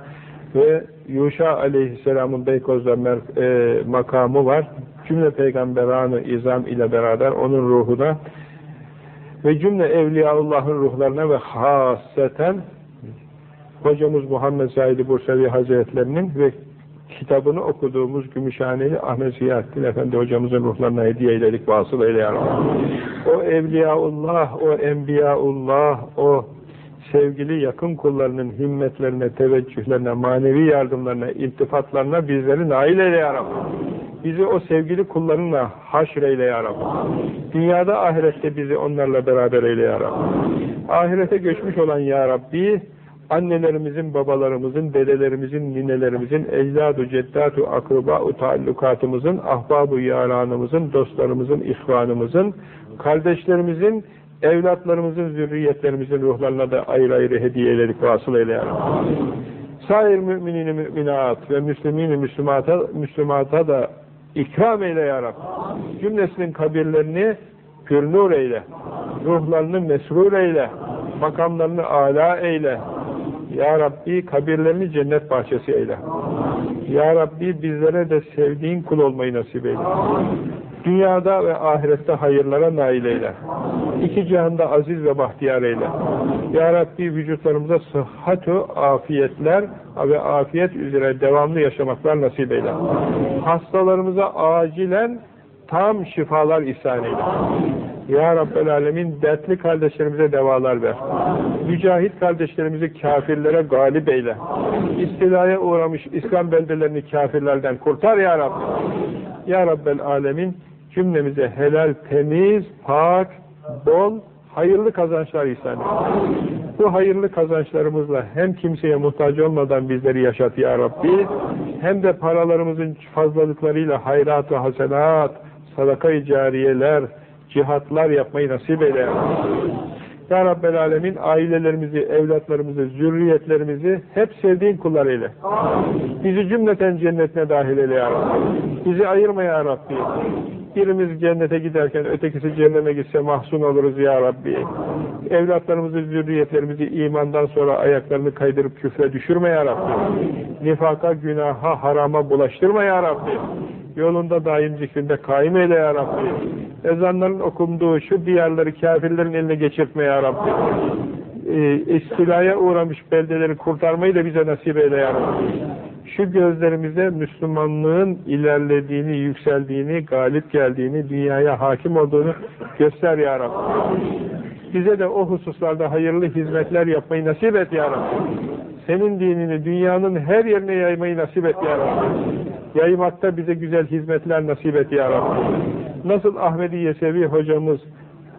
ve Yuşa aleyhisselamın Beykoz'da e, makamı var. Cümle peygamberanı izam ile beraber onun ruhuna ve cümle Evliyaullah'ın ruhlarına ve haseten hocamız Muhammed Said Bursevi Hazretlerinin ve kitabını okuduğumuz Gümüşhaneli Ahmet Ziyahattin Efendi hocamızın ruhlarına hediye eyledik, vasıl eyle O Evliyaullah, o Enbiyaullah, o sevgili yakın kullarının himmetlerine, teveccühlerine, manevi yardımlarına, iltifatlarına bizleri nail eyle ya Bizi o sevgili kullarınla haşreyle ya Rabbi. Dünyada ahirette bizi onlarla beraber eyle ya Rabbi. Ahirete göçmüş olan ya Rabbi, annelerimizin, babalarımızın, dedelerimizin, ninelerimizin, ecdadu, ceddatu, akraba-u taallukatımızın, ahbab-ı yaranımızın, dostlarımızın, ihvanımızın, kardeşlerimizin, evlatlarımızın, zürriyetlerimizin ruhlarına da ayrı ayrı hediyeledik vasıl eyle ya Rabbi. Sair müminin müminat ve müslümin müslümata, müslümata da ikram eyle ya Rabbi. Cümlesinin kabirlerini pür eyle. Ruhlarını mesrur eyle. Makamlarını âlâ eyle. Ya Rabbi kabirlerini cennet bahçesi eyle. Ya Rabbi bizlere de sevdiğin kul olmayı nasip eyle. Dünyada ve ahirette hayırlara nail eyle. İki cihanda aziz ve bahtiyar eyle. Ya Rabbi vücutlarımıza sıhhatu afiyetler ve afiyet üzere devamlı yaşamaklar nasip eyle. Hastalarımıza acilen tam şifalar ihsan eyle. Ya Rabbel Alemin dertli kardeşlerimize devalar ver. Mücahit kardeşlerimizi kafirlere galip eyle. İstilaya uğramış İslam beldelerini kafirlerden kurtar Ya Rabbi. Ya Rabbel Alemin cümlemize helal, temiz, pak, bol, hayırlı kazançlar ihsan. Bu hayırlı kazançlarımızla hem kimseye muhtaç olmadan bizleri yaşat Ya Rabbi, hem de paralarımızın fazlalıklarıyla hayrat ve hasenat, sadaka-i cariyeler, cihatlar yapmayı nasip eyle. Ya Rabbel Alemin ailelerimizi, evlatlarımızı, zürriyetlerimizi hep sevdiğin kullar eyle. Bizi cümleten cennetine dahil eyle ya Rabbi. Bizi ayırma ya Rabbi. Birimiz cennete giderken ötekisi cehenneme gitse mahzun oluruz ya Rabbi. Evlatlarımızı, zürriyetlerimizi imandan sonra ayaklarını kaydırıp küfre düşürme ya Rabbi. Nifaka, günaha, harama bulaştırma ya Rabbi. Yolunda daim zikrinde kaim eyle ya Rabbi. Ezanların okunduğu şu diyarları kafirlerin eline geçirtme ya Rabbi. Ee, istilaya uğramış beldeleri kurtarmayı da bize nasip eyle ya Rabbi. Şu gözlerimize Müslümanlığın ilerlediğini, yükseldiğini, galip geldiğini, dünyaya hakim olduğunu göster ya Rabbi. Bize de o hususlarda hayırlı hizmetler yapmayı nasip et ya Rabbi. Senin dinini dünyanın her yerine yaymayı nasip et ya Rabbi. Yaymakta bize güzel hizmetler nasip et ya Rabbi. Nasıl Ahmedi Yesevi hocamız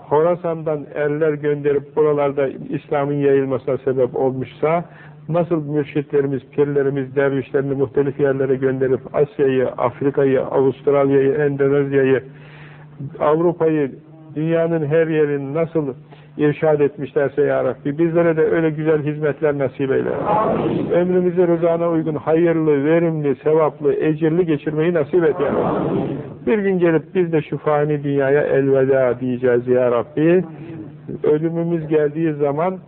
Horasan'dan erler gönderip buralarda İslam'ın yayılmasına sebep olmuşsa, nasıl mürşitlerimiz, pirlerimiz, dervişlerini muhtelif yerlere gönderip Asya'yı, Afrika'yı, Avustralya'yı, Endonezya'yı, Avrupa'yı, dünyanın her yerini nasıl irşad etmişlerse ya Rabbi, bizlere de öyle güzel hizmetler nasip eyle. Amin. Ömrümüzü rızana uygun, hayırlı, verimli, sevaplı, ecirli geçirmeyi nasip et ya Rabbi. Bir gün gelip biz de şu fani dünyaya elveda diyeceğiz ya Rabbi. Ölümümüz geldiği zaman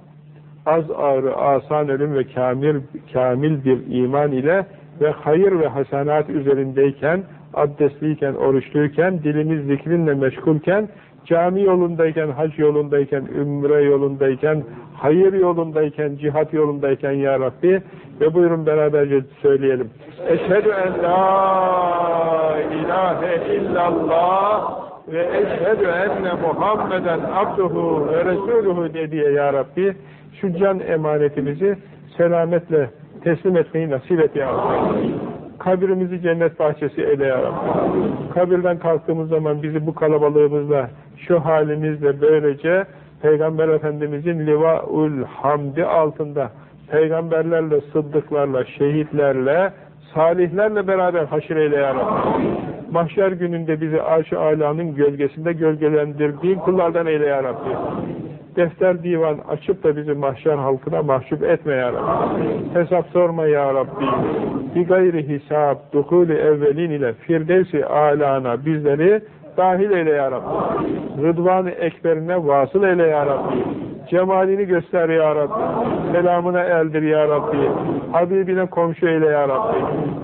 az ağrı, asan ölüm ve kamil, kamil bir iman ile ve hayır ve hasenat üzerindeyken, abdestliyken, oruçluyken, dilimiz zikrinle meşgulken, cami yolundayken, hac yolundayken, ümre yolundayken, hayır yolundayken, cihat yolundayken ya Rabbi ve buyurun beraberce söyleyelim. Eşhedü en la ilahe illallah ve eşhedü enne Muhammeden abduhu ve resuluhu dediye ya Rabbi şu can emanetimizi selametle teslim etmeyi nasip et ya Rabbi. Kabirimizi cennet bahçesi eyle ya Rabbi. Kabirden kalktığımız zaman bizi bu kalabalığımızla, şu halimizle böylece Peygamber Efendimizin livaul hamdi altında peygamberlerle, sıddıklarla, şehitlerle, salihlerle beraber haşir eyle ya Rabbi. Mahşer gününde bizi arş-ı gölgesinde gölgelendirdiğin kullardan eyle ya Rabbi. Defter divan açıp da bizi mahşer halkına mahcup etme ya Rabbi. Hesap sorma ya Rabbi. Bir gayri hisap, dukuli evvelin ile firdevsi alana bizleri dahil eyle ya Rabbi. Rıdvan-ı ekberine vasıl eyle ya Rabbi. Cemalini göster ya Rabbi. Selamına eldir ya Rabbi. Habibine komşu eyle ya Rabbi.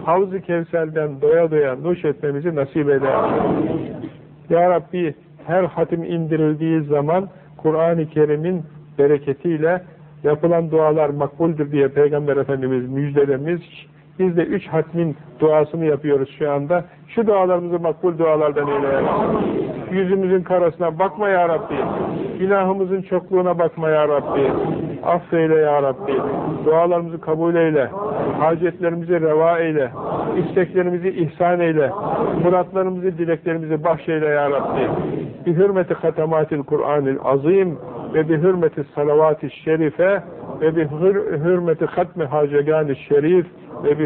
Havz-ı Kevser'den doya doya nuş etmemizi nasip eyle ya Rabbi. Ya Rabbi her hatim indirildiği zaman Kur'an-ı Kerim'in bereketiyle yapılan dualar makbuldür diye Peygamber Efendimiz müjdelemiş. Biz de üç hatmin duasını yapıyoruz şu anda. Şu dualarımızı makbul dualardan eyle. Yüzümüzün karasına bakma ya Rabbi. Günahımızın çokluğuna bakma ya Rabbi. Affeyle ya Rabbi. Dualarımızı kabul eyle. Hacetlerimizi reva eyle. isteklerimizi ihsan eyle. Muratlarımızı, dileklerimizi bahşeyle ya Rabbi. Bi hürmeti hatematil Kur'anil azim ve bi hürmeti salavat-ı şerife ve bi hür hürmeti hatmi hacegan-ı şerif ve